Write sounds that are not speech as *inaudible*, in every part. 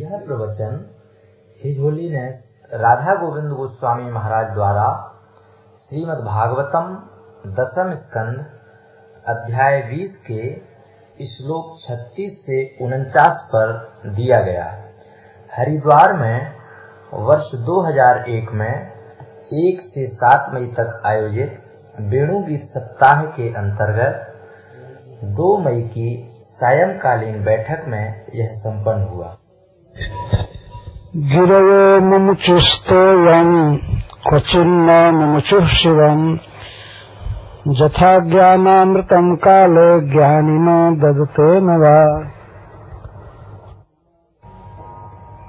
यह प्रवचन his holiness Radha Govind Goswami Maharaj द्वारा श्रीमद् भागवतम दसम स्कंद अध्याय 20 के श्लोक 36 से उनचास पर दिया गया। हरिद्वार में वर्ष 2001 में 1 से 7 मई तक आयोजित वेणु गीत सप्ताह के अंतर्गत 2 मई की सायंकालीन बैठक में यह संपन्न हुआ। गिरवो मुमुचुस्तोयम् क्वचिन्न मुमुचुः शिवम् यथा ज्ञानामृतम् काले ज्ञानिनो ददते न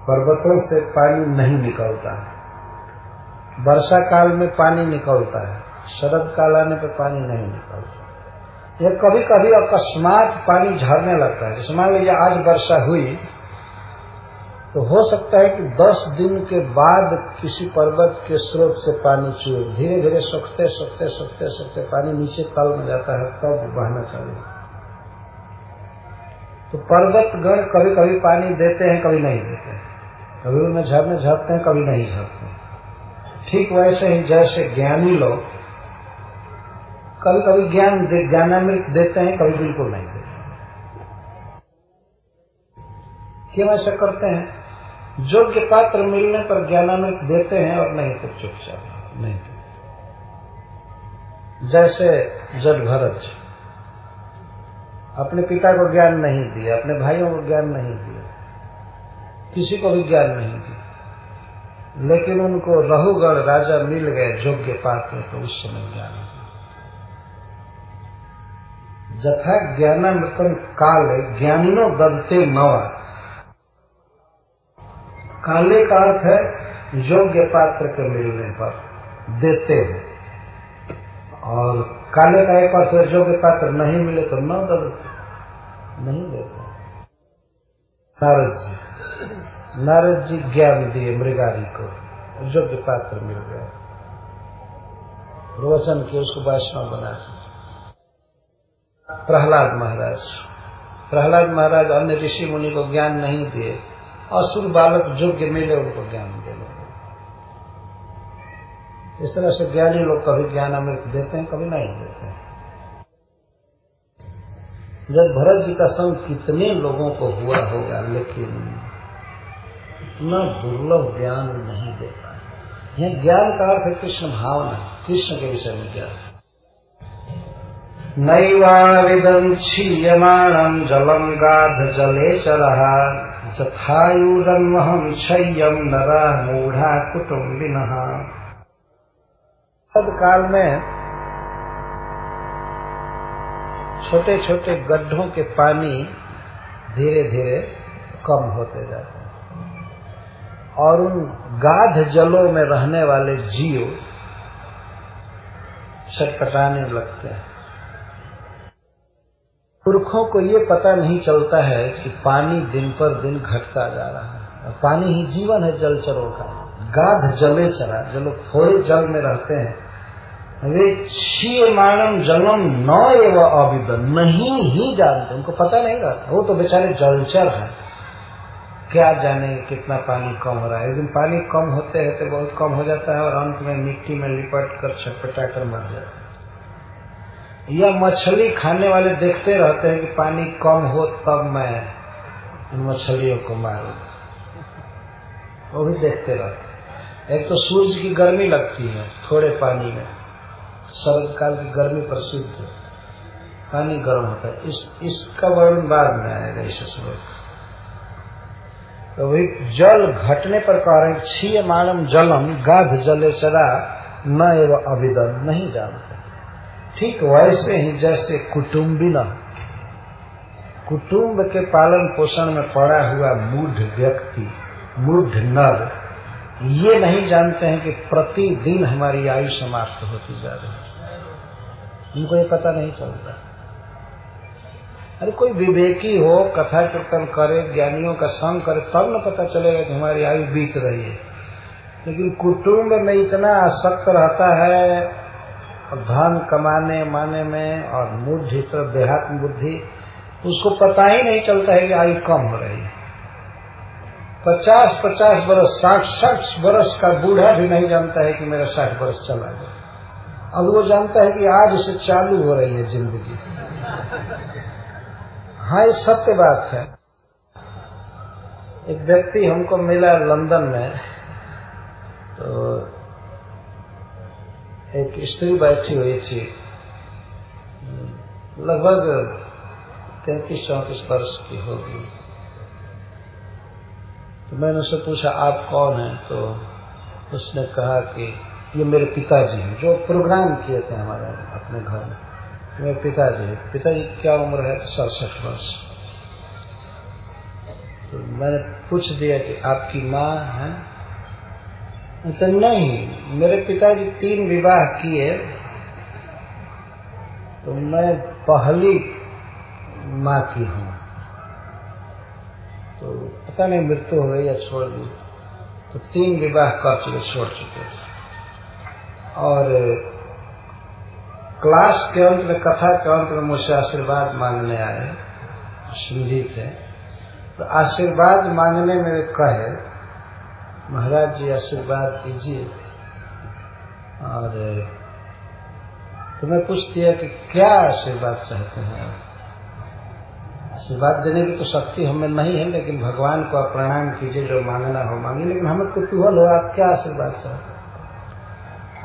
पर्वतों से पानी नहीं निकलता है। वर्षा काल में पानी निकलता है, शरद काल आने पर पानी नहीं निकलता यह कभी कभी अकस्मात पानी झरने लगता है। जैसे मान लीजिए आज वर्षा हुई तो हो सकता है कि 10 दिन के बाद किसी पर्वत के स्रोत से पानी चुए धीरे धीरे सूखते सूखते सूखते सूखते पानी नीचे तल में जाता है तब तो बहना चाहिए तो पर्वत गण कभी कभी पानी देते हैं कभी नहीं देते हैं। कभी उनमें झरने झरते हैं कभी नहीं झरते ठीक वैसे ही जैसे ज्ञानी लोग कभी कभी ज्ञान दे, ज्ञानामृत देते हैं कभी बिल्कुल नहीं देते क्यों ऐसा करते हैं? योग्य पात्र मिलने पर ज्ञानामृत देते हैं और नहीं तो चुपचाप नहीं तो। जैसे जज भरत अपने पिता को ज्ञान नहीं दिया अपने भाइयों को ज्ञान नहीं दिया किसी को भी ज्ञान नहीं दिया लेकिन उनको रहुगढ़ राजा मिल गए योग्य पात्र तो उस समय ज्ञान जथा ज्ञानामृतम काल ज्ञानिनो ददते नवा। काले का अर्थ है, योग्य पात्र के मिलने पर, देते हैं। और काले का एक अर्थ है, योग्य पात्र नहीं मिले तो न देते नहीं देते। नारद जी नारद जी ज्ञान दिए मृगारी को, योग्य पात्र मिल गया। रोशन किए उसको वैष्णव बना प्रहलाद महाराज प्रहलाद महाराज अन्य ऋषि मुनि को ज्ञान नहीं दिए। असुर बालक योग्य मिले उनको ज्ञान दे इस तरह से ज्ञानी लोग कभी ज्ञान अमृत देते हैं, कभी नहीं देते हैं। जब भरत जी का संग कितने लोगों को हुआ होगा, लेकिन इतना दुर्लभ ज्ञान नहीं दे पाए यह ज्ञान का अर्थ है कृष्ण भावना। कृष्ण के विषय में ज्ञान नैवाविदं क्षीयमाणं जलं गाधजलेचरः जथायुरन्वहं क्षय्यम नरा मूढ़ा कुटुम्बिन। काल में छोटे छोटे गड्ढों के पानी धीरे धीरे कम होते जाते हैं। और उन गाध जलों में रहने वाले जीव छटपटाने लगते हैं। पुरखों को ये पता नहीं चलता है कि पानी दिन पर दिन घटता जा रहा है। और पानी ही जीवन है जलचरों का। गाध जले चरा, जो लोग थोड़े जल में रहते हैं, वे क्षीय मानम जलम न एवं अविदन नहीं ही जानते, उनको पता नहीं रहता। वो तो बेचारे जलचर है। क्या जाने कितना पानी कम हो रहा है। एक दिन पानी कम होते हैं तो बहुत कम हो जाता है और अंत में मिट्टी में लिपट कर छटपटा कर मर जाता है। या मछली खाने वाले देखते रहते हैं कि पानी कम हो तब मैं मछलियों को मारू। वो भी देखते रहते एक तो सूरज की गर्मी लगती है थोड़े पानी में। शरद काल की गर्मी प्रसिद्ध है। पानी गर्म होता है। इस, इसका वर्णन बाद में आएगा इस श्लोक तो वही जल घटने पर कह रहे क्षीय मानम जलम गाध जले चरा, न एवं अभिदन नहीं जानते। ठीक वैसे ही जैसे कुटुम्बिना कुटुंब के पालन पोषण में पड़ा हुआ मूढ़ व्यक्ति, मूढ़ नर, ये नहीं जानते हैं कि प्रतिदिन हमारी आयु समाप्त होती जा रही है। उनको ये पता नहीं चलता। अरे कोई विवेकी हो, कथा कीर्तन करे, ज्ञानियों का संग करे, तब न पता चलेगा कि हमारी आयु बीत रही है। लेकिन कुटुंब में इतना आसक्त रहता है धन कमाने, माने में और इस तरह देहात्म बुद्धि, उसको पता ही नहीं चलता है कि आयु कम हो रही है। पचास पचास बरस, साठ साठ बरस का बूढ़ा भी नहीं जानता है कि मेरा साठ बरस चला गया। अब वो जानता है कि आज से चालू हो रही है ज़िंदगी। हाँ ये सत्य बात है। एक व्यक्ति हमको मिला लंदन में तो एक स्त्री बैठी हुई थी। लगभग तैतीस, चौंतीस वर्ष की होगी। तो मैंने उससे पूछा, आप कौन हैं? तो उसने कहा कि, ये मेरे पिताजी हैं। जो प्रोग्राम किए थे हमारे अपने घर में। मेरे पिताजी हैं। पिताजी क्या उम्र है? सड़सठ वर्ष। तो मैंने पूछ दिया कि, आपकी माँ है? तो नहीं, मेरे पिताजी तीन विवाह किए तो मैं पहली माँ की हूँ। तो पता नहीं मृत्यु हो गई या छोड़ दी। तो तीन विवाह कर चुके, छोड़ चुके। और क्लास के अंत में, कथा के अंत में मुझसे आशीर्वाद मांगने आए सुंदी थे तो आशीर्वाद मांगने में कहे महाराज जी आशीर्वाद दीजिए। और तो मैं पूछ दिया कि क्या आशीर्वाद चाहते हैं आशीर्वाद देने की तो शक्ति हमें नहीं है, लेकिन भगवान को आप प्रणाम कीजिए, जो मांगना हो मांगे लेकिन हमें कुतूहल हो, आप क्या आशीर्वाद चाहते हैं?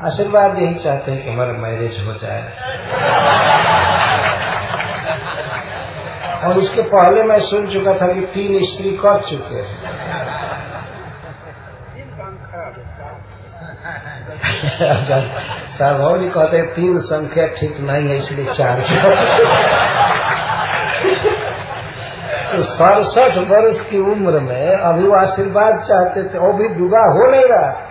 आशीर्वाद यही चाहते हैं कि हमारा मैरिज हो जाए। और इसके पहले मैं सुन चुका था कि तीन स्त्री कर चुके हैं। साहब जी कहते हैं, तीन संख्या ठीक नहीं है, इसलिए चार *laughs* तो सड़सठ वर्ष की उम्र में अभी वो आशीर्वाद चाहते थे, वो भी विवाह हो नहीं रहा।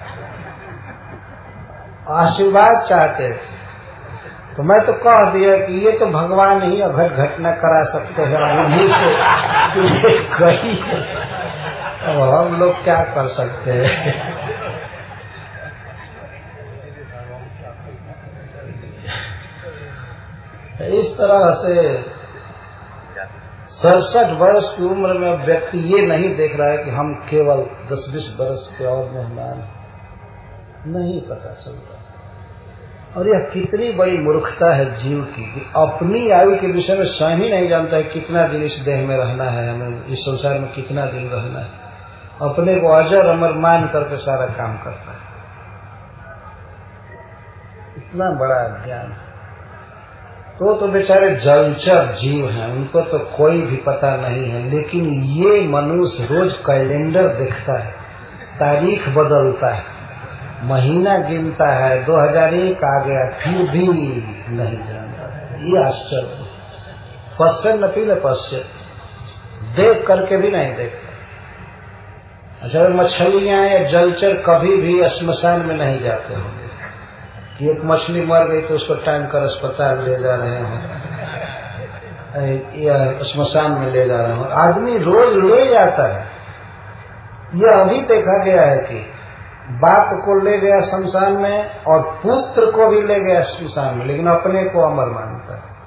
आशीर्वाद चाहते थे। तो मैं तो कह दिया कि ये तो भगवान ही अघट घटना करा सकते हैं उन्हीं से *laughs* कही अब हम लोग क्या कर सकते हैं? इस तरह से सड़सठ वर्ष की उम्र में व्यक्ति ये नहीं देख रहा है कि हम केवल दस बीस वर्ष के और मेहमान नहीं पता चल रहा और यह कितनी बड़ी मूर्खता है जीव की कि अपनी आयु के विषय में स्वयं ही नहीं जानता है कितना दिन इस देह में रहना है, हमें इस संसार में कितना दिन रहना है। अपने को अजर अमर मान करके सारा काम करता है। इतना बड़ा ज्ञान तो तो बेचारे जलचर जीव हैं, उनको तो कोई भी पता नहीं है, लेकिन ये मनुष्य रोज कैलेंडर देखता है, तारीख बदलता है, महीना गिनता है 2001 आ गया, फिर भी नहीं जानता। ये आश्चर्य। पश्चिम न पीले पश्चिम, देख करके भी नहीं देखता। अच्छा मछलियाँ या जलचर कभी भी श्मशान में नहीं जाते होंगे। कि एक मछली मर गई तो उसको टांग कर अस्पताल ले जा रहे हो। या श्मशान में ले जा रहे हो। आदमी रोज ले जाता है। यह अभी देखा गया है कि बाप को ले गया शमशान में और पुत्र को भी ले गया शमशान में, लेकिन अपने को अमर मानता है।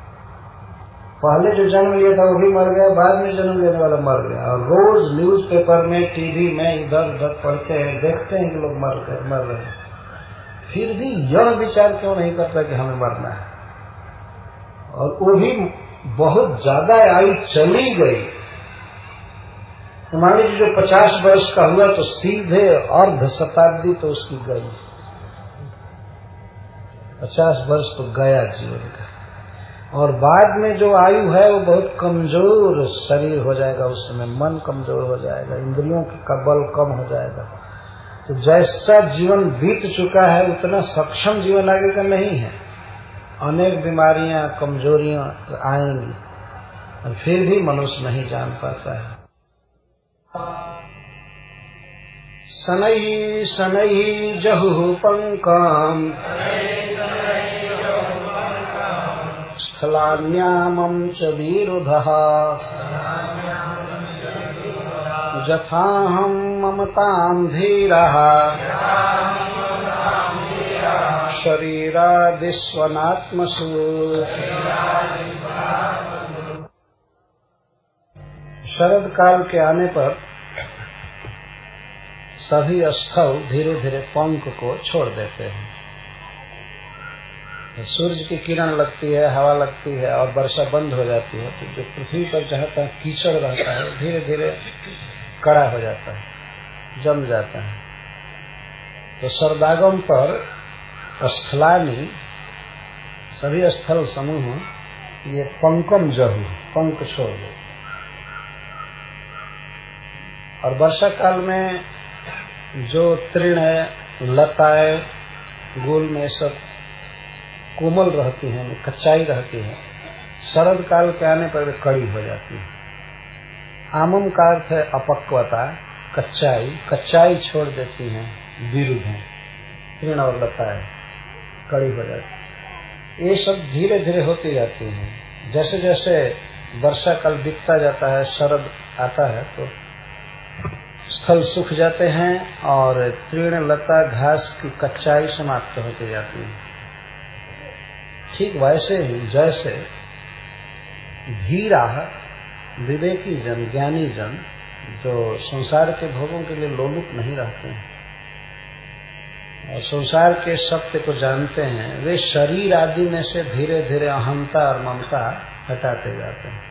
पहले जो जन्म लिया था, वो भी मर गया, बाद में जन्म लेने वाला मर गया। और रोज न्यूज़ पेपर में, टीवी में इधर उधर पढ़ते हैं, देखते हैं कि लोग मर गए, मर रहे हैं। फिर भी यह विचार क्यों नहीं करता कि हमें मरना है? और वो भी बहुत ज़्यादा आयु चली गई। तो मान लीजिए जो पचास वर्ष का हुआ तो सीधे अर्ध शताब्दी तो उसकी गई। पचास वर्ष तो गया जीवन का। और बाद में जो आयु है वो बहुत कमज़ोर शरीर हो जाएगा उस समय। मन कमज़ोर हो जाएगा, इंद्रियों का बल कम हो जाएगा। तो जैसा जीवन बीत चुका है, उतना सक्षम जीवन आगे का नहीं है। अनेक बीमारियाँ, कमजोरियाँ आएँगी, और फिर भी मनुष्य नहीं जान पाता है। शनैः शनैः जहुः पङ्काम् स्थलान्यामम् च विरुधः। जथाहम् ममताम् धीरः। शरीरादिस्वनात्मसु। शरद काल के आने पर सभी स्थल धीरे धीरे पंख को छोड़ देते हैं। सूर्य की किरण लगती है, हवा लगती है और वर्षा बंद हो जाती है तो जो पृथ्वी पर जहाँ तक कीचड़ रहता है धीरे धीरे कड़ा हो जाता है, जम जाता है। तो सरदागम पर स्थलानी, सभी स्थल समूह, ये पंकम जहू, पंक छोड़ दो और वर्षा काल में जो तृण लताएँ गोल में सब कोमल रहती हैं, कच्चाई रहती है, शरद काल के आने पर कड़ी हो जाती है। आमम का अर्थ है अपक्वता, कच्चाई। कच्चाई छोड़ देती हैं, विरुद्ध है। तृण और लताएँ कड़ी हो जाती ये सब धीरे धीरे होती जाती हैं। जैसे जैसे वर्षा काल बीतता जाता है, शरद आता है तो स्थल सूख जाते हैं और तृण, लता, घास की कच्चाई समाप्त होती जाती है। ठीक वैसे ही, जैसे धीरा विवेकी जन, ज्ञानी जन, जो संसार के भोगों के लिए लोलुप नहीं रहते हैं। और संसार के सत्य को जानते हैं, वे शरीर आदि में से धीरे धीरे अहंता और ममता हटाते जाते हैं।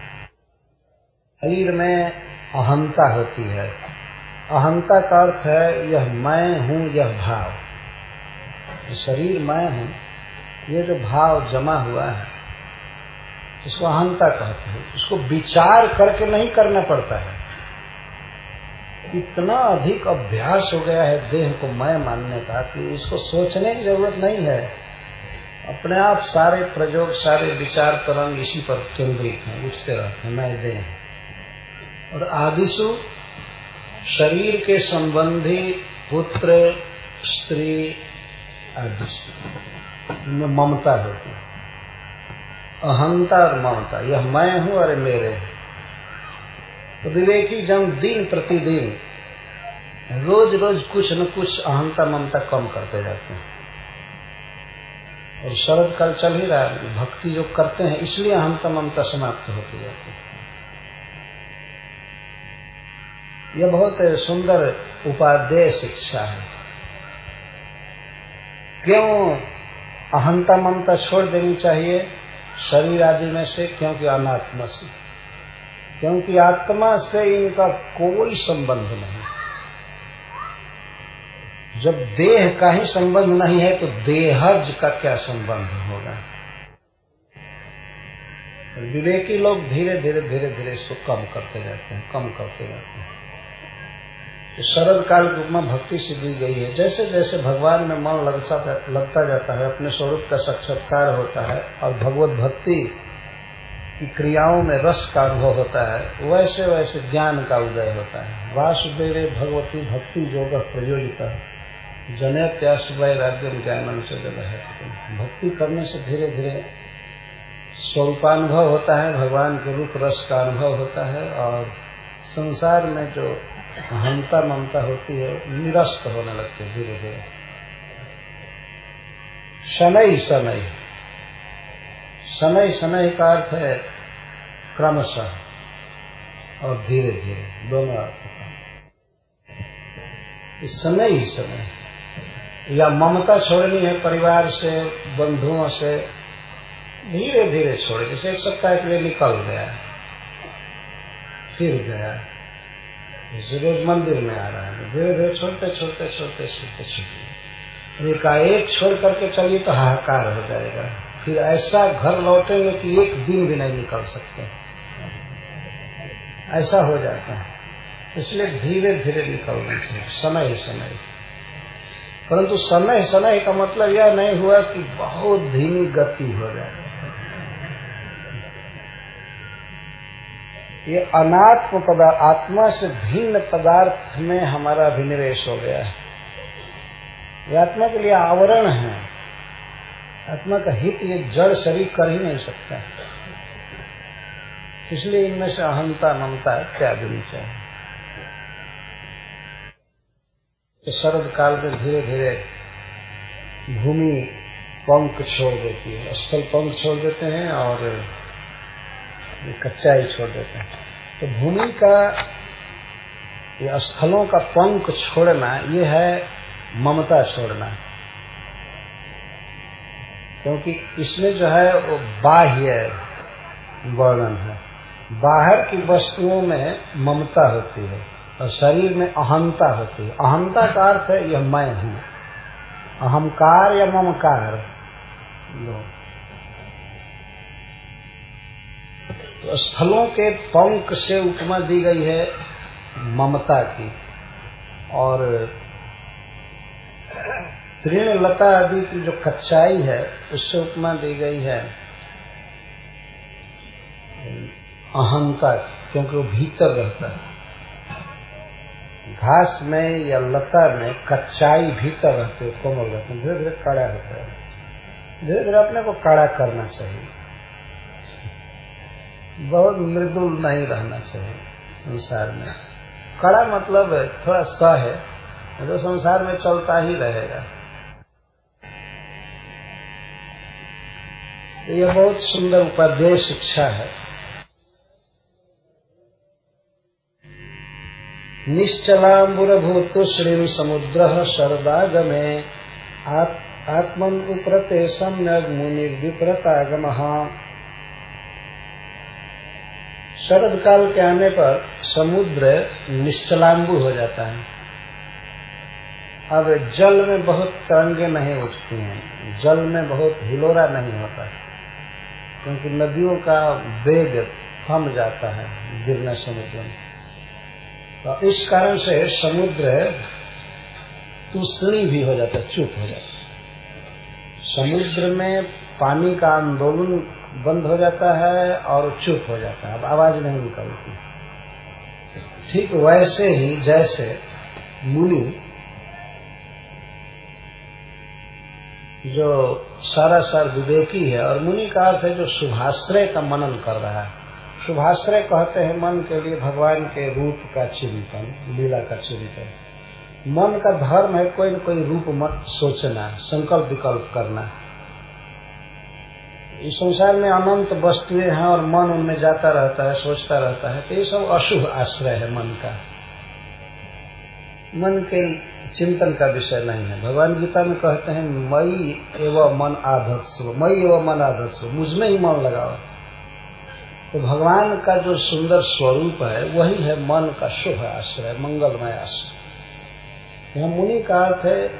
शरीर में अहंता होती है। अहंता का अर्थ है, यह मैं हूँ, यह भाव। शरीर मैं हूँ, ये जो भाव जमा हुआ है इसको अहंता कहते हैं। इसको विचार करके नहीं करना पड़ता है। इतना अधिक अभ्यास हो गया है देह को मैं मानने का कि इसको सोचने की ज़रूरत नहीं है। अपने आप सारे प्रयोग, सारे विचार तरंग इसी पर केंद्रित हैं, उठते रहते हैं मैं देह और आदिशु शरीर के संबंधी पुत्र, स्त्री आदि इनमें ममता होती है। अहंता और ममता यह मैं हूँ अरे मेरे तो विवेकी जन दिन प्रतिदिन रोज रोज कुछ न कुछ अहंता ममता कम करते जाते हैं। और शरद काल चल ही रहा है, भक्ति जो करते हैं, इसलिए अहंता ममता समाप्त होती जाती है। यह बहुत सुंदर उपादेय शिक्षा है। क्यों? अहंता ममता छोड़ देनी चाहिए। शरीर आदि में से, क्योंकि अनात्मा से। क्योंकि आत्मा से इनका कोई संबंध नहीं। जब देह का ही संबंध नहीं है तो देहज का क्या संबंध होगा? विवेकी लोग धीरे धीरे धीरे धीरे इसको कम करते जाते हैं, कम करते जाते हैं। शरद काल रूप में भक्ति से दी गई है। जैसे जैसे भगवान में मन लगता लगता जाता है, अपने स्वरूप का साक्षात्कार होता है और भगवत भक्ति की क्रियाओं में रस का अनुभव होता है, वैसे वैसे ज्ञान का उदय होता है। वासुदेव भगवती भक्ति योग प्रयोजित। प्रयोजिता जनेत्यासुभय राज्य ज्ञान से जगह है भक्ति करने से धीरे धीरे स्वरूपानुभव होता है, भगवान के रूप रस का अनुभव होता है और संसार में जो अहंता ममता होती है, निरस्त होने लगती है धीरे धीरे। शनई शनई। शनई शनई का अर्थ है क्रमशः और धीरे धीरे, दोनों अर्थ का। समय ही समय या ममता छोड़नी है परिवार से, बंधुओं से, धीरे धीरे छोड़े, जैसे एक सप्ताह के लिए निकल गया, फिर गया। जैसे रोज मंदिर में आ रहा है। धीरे धीरे छोड़ते छोड़ते छोड़ते छोड़ते छोड़ते। एकाएक छोड़ करके चलिए तो हाहाकार हो जाएगा। फिर ऐसा घर लौटेंगे कि एक दिन भी नहीं निकल सकते। ऐसा हो जाता है। इसलिए धीरे धीरे निकलना चाहिए, समय ही समय। परंतु समय समय का मतलब यह नहीं हुआ कि बहुत धीमी गति हो जाए। ये अनात्म पदार्थ आत्मा से भिन्न पदार्थ में हमारा अभिनिवेश हो गया है। ये आत्मा के लिए आवरण है। आत्मा का हित ये जड़ शरीर कर ही नहीं सकता। इसलिए इनमें से अहंता, ममता त्यागनी चाहिए। शरद काल में धीरे धीरे भूमि पंख छोड़ देती है। स्थल पंख छोड़ देते हैं और कच्चाई छोड़ देते हैं। तो भूमि का, ये स्थलों का पंख छोड़ना, ये है ममता छोड़ना। क्योंकि इसमें जो है, वो बाह्य वर्णन है। बाहर की वस्तुओं में ममता होती है और शरीर में अहंता होती है। अहंता का अर्थ है, यह मैं हूँ। अहंकार या ममकार। तो स्थलों के पंख से उपमा दी गई है ममता की। और तृण लता आदि की जो कच्चाई है, उससे उपमा दी गई है अहंता क्योंकि वो भीतर रहता है। घास में या लता में कच्चाई भीतर रहते है, कोमल रहते धीरे धीरे कड़ा होता है। धीरे धीरे अपने को कड़ा करना चाहिए। बहुत मृदुल नहीं रहना चाहिए संसार में। कड़ा मतलब है, थोड़ा स है जो संसार में चलता ही रहेगा। यह बहुत सुंदर उपाध्याय शिक्षा है। निश्चलाम्बुरभूतुश्रीं समुद्रः शरदागमे आत्मन उप्रते सम्यक मुनिर्विप्रतागम। शरद काल के आने पर समुद्र निश्चलाम्बु हो जाता है। अब जल में बहुत तरंगे नहीं उठती हैं। जल में बहुत हिलोरा नहीं होता क्योंकि नदियों का वेग थम जाता है गिरना समुद्र में। तो इस कारण से समुद्र तूषणी भी हो जाता है चुप हो जाता है। समुद्र में पानी का आंदोलन बंद हो जाता है और चुप हो जाता है। अब आवाज़ नहीं निकलती। ठीक वैसे ही, जैसे मुनि जो सारा सार विवेकी है, और मुनि का अर्थ है जो शुभाश्रय का मनन कर रहा है। शुभाश्रय कहते हैं मन के लिए भगवान के रूप का चिंतन, लीला का चिंतन। मन का धर्म है, कोई न कोई रूप मत सोचना, संकल्प विकल्प करना। इस संसार में अनंत वस्तुएँ हैं और मन उनमें जाता रहता है, सोचता रहता है तो ये सब अशुभ आश्रय है मन का। मन के चिंतन का विषय नहीं है। भगवान गीता में कहते हैं, मई एवं मन आदत मई एवं मन आदत मुझमें ही मन लगाओ। तो भगवान का जो सुंदर स्वरूप है, वही है मन का शुभ आश्रय, मंगलमय आश्रय। यह मुनि का अर्थ है,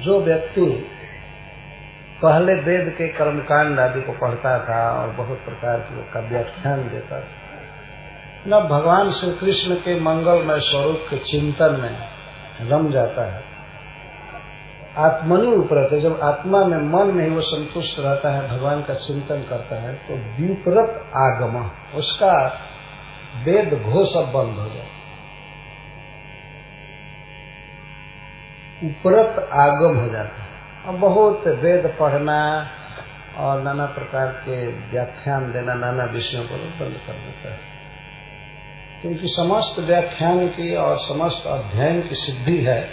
जो व्यक्ति पहले वेद के कर्मकांड आदि को पढ़ता था और बहुत प्रकार की का व्याख्यान देता था। न भगवान श्री कृष्ण के मंगलमय स्वरूप के चिंतन में रम जाता है। आत्मनि उपरत है। जब आत्मा में मन में ही वो संतुष्ट रहता है, भगवान का चिंतन करता है तो विपरत आगम उसका वेद घोष अब बंद हो जाए उपरत आगम हो जाता है। बहुत वेद पढ़ना और नाना प्रकार के व्याख्यान देना, नाना विषयों पर बंद कर देता है। क्योंकि समस्त व्याख्यान की और समस्त अध्ययन की सिद्धि है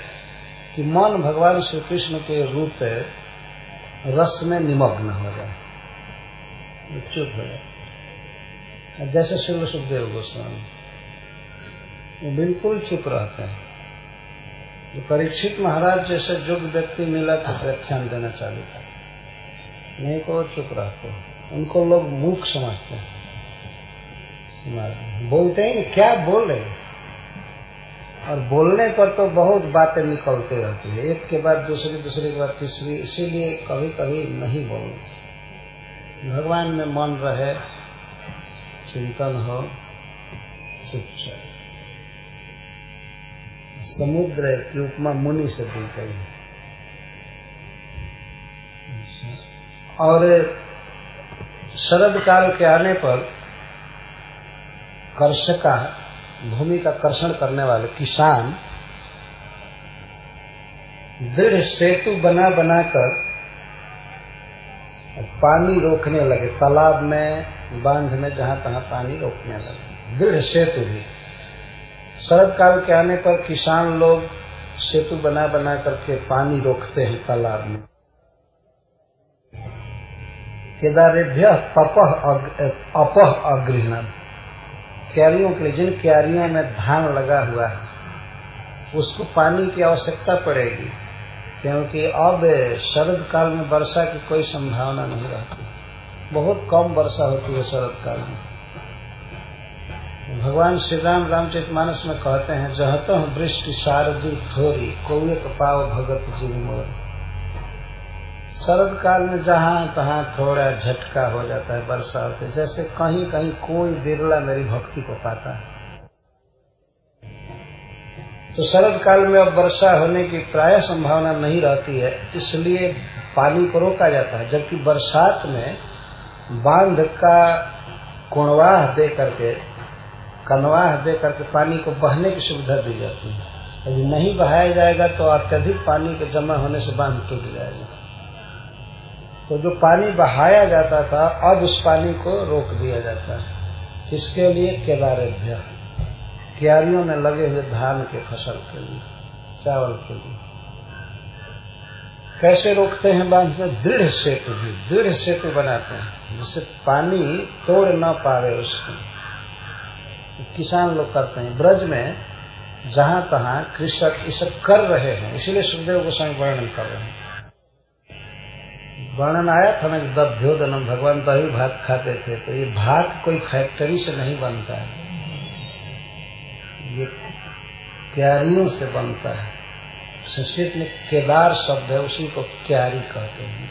कि मन भगवान श्री कृष्ण के रूप रस में निमग्न हो जाए, चुप हो जाए। जैसे शिव सुखदेव गोस्वामी, वो बिल्कुल चुप रहते हैं। जो परीक्षित महाराज जैसे जुग व्यक्ति मिला तो व्याख्यान देना चालू था। नहीं तो चुप रहते उनको लोग मूक समझते हैं। बोलते हैं क्या बोल? रहे और बोलने पर तो बहुत बातें निकलते रहती है। एक के बाद दूसरी दूसरी के बाद तीसरी, इसीलिए कभी कभी नहीं बोलना भगवान में मन रहे, चिंतन हो, चुपचाप। समुद्र की उपमा मुनि से दी गई और शरद काल के आने पर कर्षका भूमि का कर्षण करने वाले किसान दृढ़ सेतु बना बनाकर पानी रोकने लगे, तालाब में, बाँध में, जहाँ तहां पानी रोकने लगे। दृढ़ सेतु भी शरद काल के आने पर किसान लोग सेतु बना बना करके पानी रोकते हैं तालाब में। केदारेभ्य तपह अपह अगृहण क्यारियों के लिए, जिन क्यारियों में धान लगा हुआ है, उसको पानी की आवश्यकता पड़ेगी, क्योंकि अब शरद काल में वर्षा की कोई संभावना नहीं रहती। बहुत कम वर्षा होती है शरद काल में। भगवान श्री राम रामचरित मानस में कहते हैं, जहत वृष्टि शारदी थोरी कोई पाव भगत जी मोर। शरद काल में जहाँ तहां थोड़ा झटका हो जाता है वर्षा होते जैसे कहीं कहीं कोई बिरला मेरी भक्ति को पाता है। तो शरद काल में अब वर्षा होने की प्राय संभावना नहीं रहती है, इसलिए पानी को रोका जाता है, जबकि बरसात में बाँध का कुणवाह दे करके कनवाह दे करके पानी को बहने की सुविधा दी जाती है। यदि नहीं बहाया जाएगा तो अत्यधिक पानी के जमा होने से बाँध टूट जाएगा। तो जो पानी बहाया जाता था, अब उस पानी को रोक दिया जाता है। किसके लिए केदारेभ्य क्यारियों में लगे हुए धान के फ़सल के लिए, चावल के लिए। कैसे रोकते हैं बाँध में? दृढ़ सेतु भी, दृढ़ सेतु बनाते हैं, जिससे पानी तोड़ न पावे उसको। किसान लोग करते हैं। ब्रज में जहाँ तहां कृषक सब कर रहे हैं, इसीलिए सुखदेव गोस्वामी वर्णन कर रहे हैं। वर्णन आया था ना दभ्योदनम भगवान दही भात खाते थे तो ये भात कोई फैक्ट्री से नहीं बनता है। ये क्यारियों से बनता है। संस्कृत में केदार शब्द है, उसी को क्यारी कहते हैं।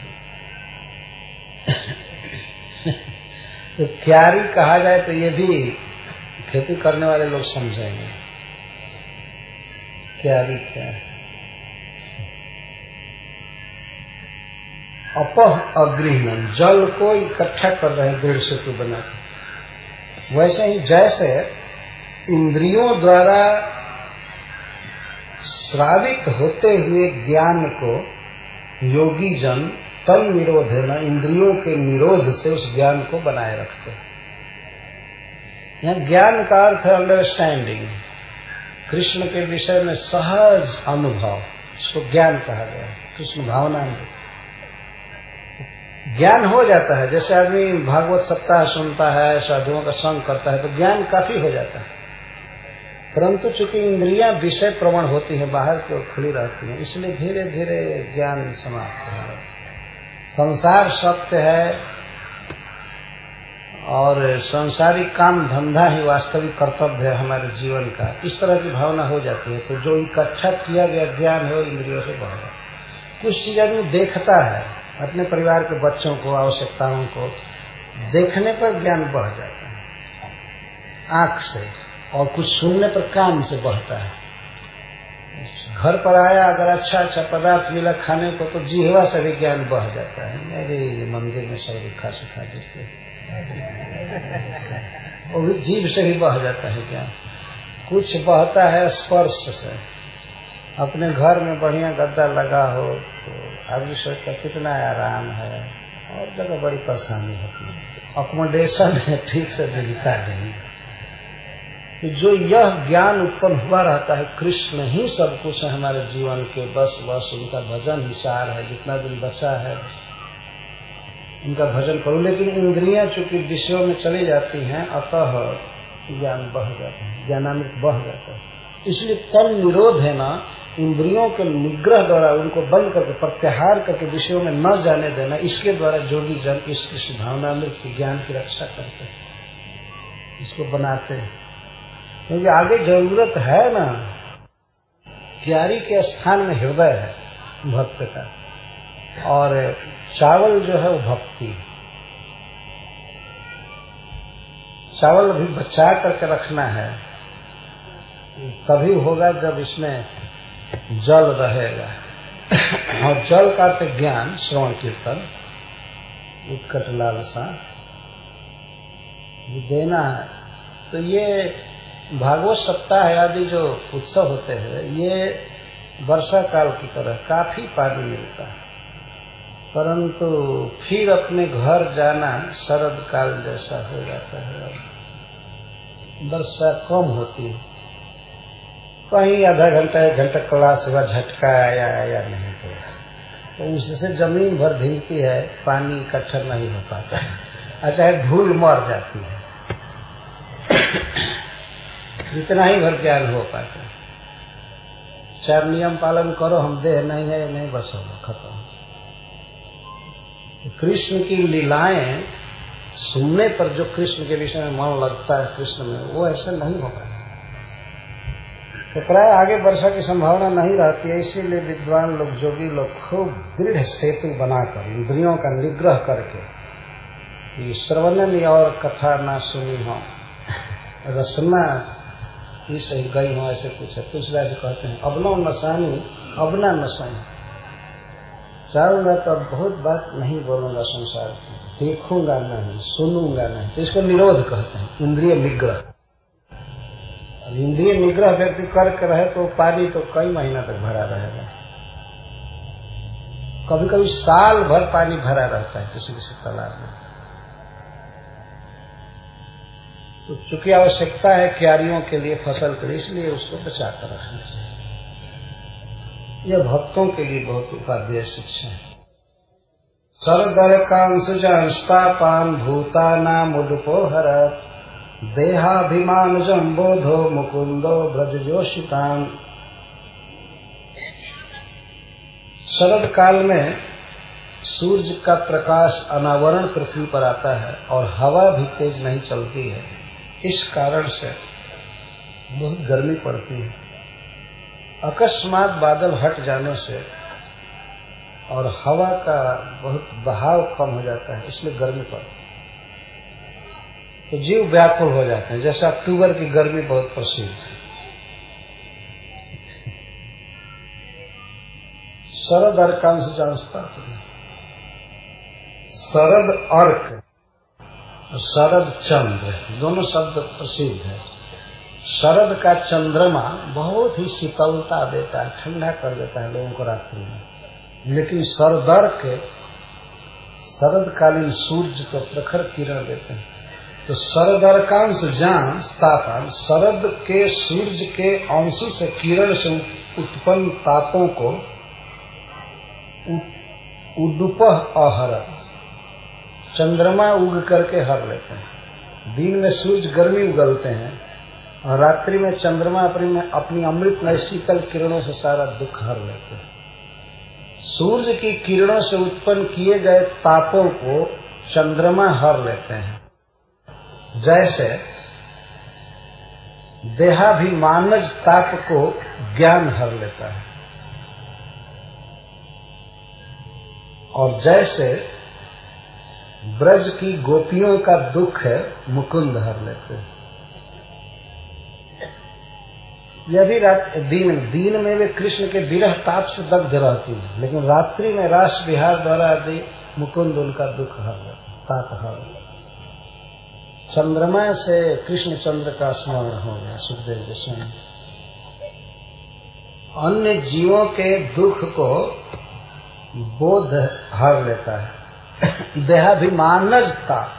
*coughs* तो क्यारी कहा जाए तो ये भी खेती करने वाले लोग समझेंगे। क्यारी क्या है। अपह अग्रिहन जल को इकट्ठा कर रहे हैं दृढ़ सेतु बना वैसे ही जैसे इंद्रियों द्वारा श्रावित होते हुए ज्ञान को योगी जन तन निरोध न, इंद्रियों के निरोध से उस ज्ञान को बनाए रखते हैं। यहाँ ज्ञान का अर्थ अंडरस्टैंडिंग कृष्ण के विषय में सहज अनुभव, इसको ज्ञान कहा गया कृष्ण भावना ज्ञान हो जाता है, जैसे आदमी भागवत सप्ताह सुनता है, साधुओं का संग करता है तो ज्ञान काफ़ी हो जाता है। परंतु चूँकि इंद्रियाँ विषय प्रवण होती हैं, बाहर की ओर खुली रहती हैं, इसलिए धीरे धीरे ज्ञान समाप्त है। संसार सत्य है और संसारिक काम धंधा ही वास्तविक कर्तव्य है हमारे जीवन का। इस तरह की भावना हो जाती है। तो जो इकट्ठा किया गया ज्ञान है वो इंद्रियों से बढ़ जाता कुछ चीज़ आदमी देखता है, अपने परिवार के बच्चों को, आवश्यकताओं को, देखने पर ज्ञान बढ़ जाता है। आँख से और कुछ सुनने पर कान से बहता है। घर पर आया, अगर अच्छा अच्छा पदार्थ मिला खाने को तो जीवा से भी ज्ञान बह जाता है। मेरे मंदिर में सब रुखा सुखा देते वो भी जीव से भी बह जाता है क्या? कुछ बहता है स्पर्श से। अपने घर में बढ़िया गद्दा लगा हो तो आदमी सोचता कितना आराम है। और जगह बड़ी परेशानी होती है। अकोमोडेशन *laughs* है, ठीक से मिलता नहीं। तो जो यह ज्ञान उत्पन्न हुआ रहता है, कृष्ण ही सब कुछ है हमारे जीवन के। बस बस उनका भजन ही सार है, जितना दिन बचा है। उनका भजन करो, लेकिन इंद्रियाँ चूँकि विषयों में चली जाती हैं, अतः ज्ञान बह जाता है ज्ञानामृत बह जाता है। इसलिए तन निरोध है ना, इंद्रियों के निग्रह द्वारा उनको बंद करके, प्रत्याहार करके विषयों में न जाने देना, इसके द्वारा जोगी जन इस कृष्ण भावनामृत ज्ञान की रक्षा करते हैं, इसको बनाते हैं। क्योंकि आगे ज़रूरत है ना, क्यारी के स्थान में हृदय है, भक्त का। और चावल जो है वो भक्ति है। चावल भी बचा करके रखना है, तभी होगा जब इसमें जल रहेगा। और जल का तो ज्ञान, श्रवण कीर्तन, उत्कट लालसा देना है। तो ये भागवत सप्ताह आदि जो उत्सव होते हैं, ये वर्षा काल की तरह काफ़ी पानी मिलता है। परंतु फिर अपने घर जाना शरद काल जैसा हो जाता है वर्षा कम होती है। कहीं आधा घंटा एक घंटा क्लास हुआ झटका आया या नहीं तो, तो उससे ज़मीन भर भीगती है पानी इकट्ठा नहीं हो पाता है। अच्छा धूल मर जाती है। इतना ही भर ज्ञान हो पाता है। चार नियम पालन करो हम देह नहीं है नहीं बस होगा खत्म। कृष्ण की लीलाएँ सुनने पर जो कृष्ण के विषय में मन लगता है कृष्ण में, वो ऐसा नहीं हो होगा तो प्राय आगे वर्षा की संभावना नहीं रहती है, इसीलिए विद्वान लोग, जोगी लोग खूब दृढ़ सेतु बनाकर, इंद्रियों का निग्रह करके श्रवणन और कथा ना सुनी हो, रसना इस गई हो, ऐसे कुछ है। तुलसीदास कहते हैं अबनो नसानी अबना नसानी चाहूँगा तो अब बहुत बात नहीं बोलूँगा संसार की। देखूँगा नहीं, सुनूँगा नहीं। तो इसको निरोध कहते हैं, इंद्रिय निग्रह। इंद्रिय निग्रह व्यक्ति करके रहे तो पानी तो कई महीना तक भरा रहेगा। कभी कभी साल भर पानी भरा रहता है किसी किसी तालाब में। तो चूँकि आवश्यकता है क्यारियों के लिए, फ़सल के लिए, इसलिए उसको बचा कर रखना चाहिए। यह भक्तों के लिए बहुत उपाध्याय शिक्षा है। सरदर कांसुजांस्तापान भूता नाम उडुपो हरत देहाभिमान जम्बोधो मुकुंदो ब्रजजोषितान। शरद काल में सूर्य का प्रकाश अनावरण पृथ्वी पर आता है और हवा भी तेज नहीं चलती है। इस कारण से बहुत गर्मी पड़ती है। अकस्मात बादल हट जाने से और हवा का बहुत बहाव कम हो जाता है, इसलिए गर्मी पड़ती तो जीव व्याकुल हो जाते हैं, जैसे अक्टूबर की गर्मी बहुत प्रसिद्ध है। शरद अर्कांश जांचता शरद अर्क शरद चंद्र, दोनों शब्द प्रसिद्ध है। शरद का चंद्रमा बहुत ही शीतलता देता है, ठंडा कर देता है लोगों को रात्रि में। लेकिन सरदर के शरदकालीन सूर्य तो प्रखर किरण देते हैं। तो शरदर्कांश जान, तापन, शरद के सूर्य के अंशु से किरण से उत्पन्न तापों को उडुप अहर, चंद्रमा उग करके हर लेते हैं। दिन में सूर्य गर्मी उगलते हैं रात्रि में चंद्रमा अपनी अपनी अमृत में शीतल किरणों से सारा दुख हर लेते हैं। सूर्य की किरणों से उत्पन्न किए गए तापों को चंद्रमा हर लेते हैं। जैसे देहाभिमानज ताप को ज्ञान हर लेता है। और जैसे ब्रज की गोपियों का दुख है, मुकुंद हर लेते हैं। रात, दिन दिन में वे कृष्ण के विरह ताप से दग्ध रहती है। लेकिन रात्रि में रास विहार द्वारा आदि मुकुंद उनका दुख हर ताप हर चंद्रमा से कृष्ण चंद्र का स्मरण हो गया, सुखदेव गोस्वामी अन्य जीवों के दुख को बोध हर लेता है। *coughs* देहाभिमानज ताप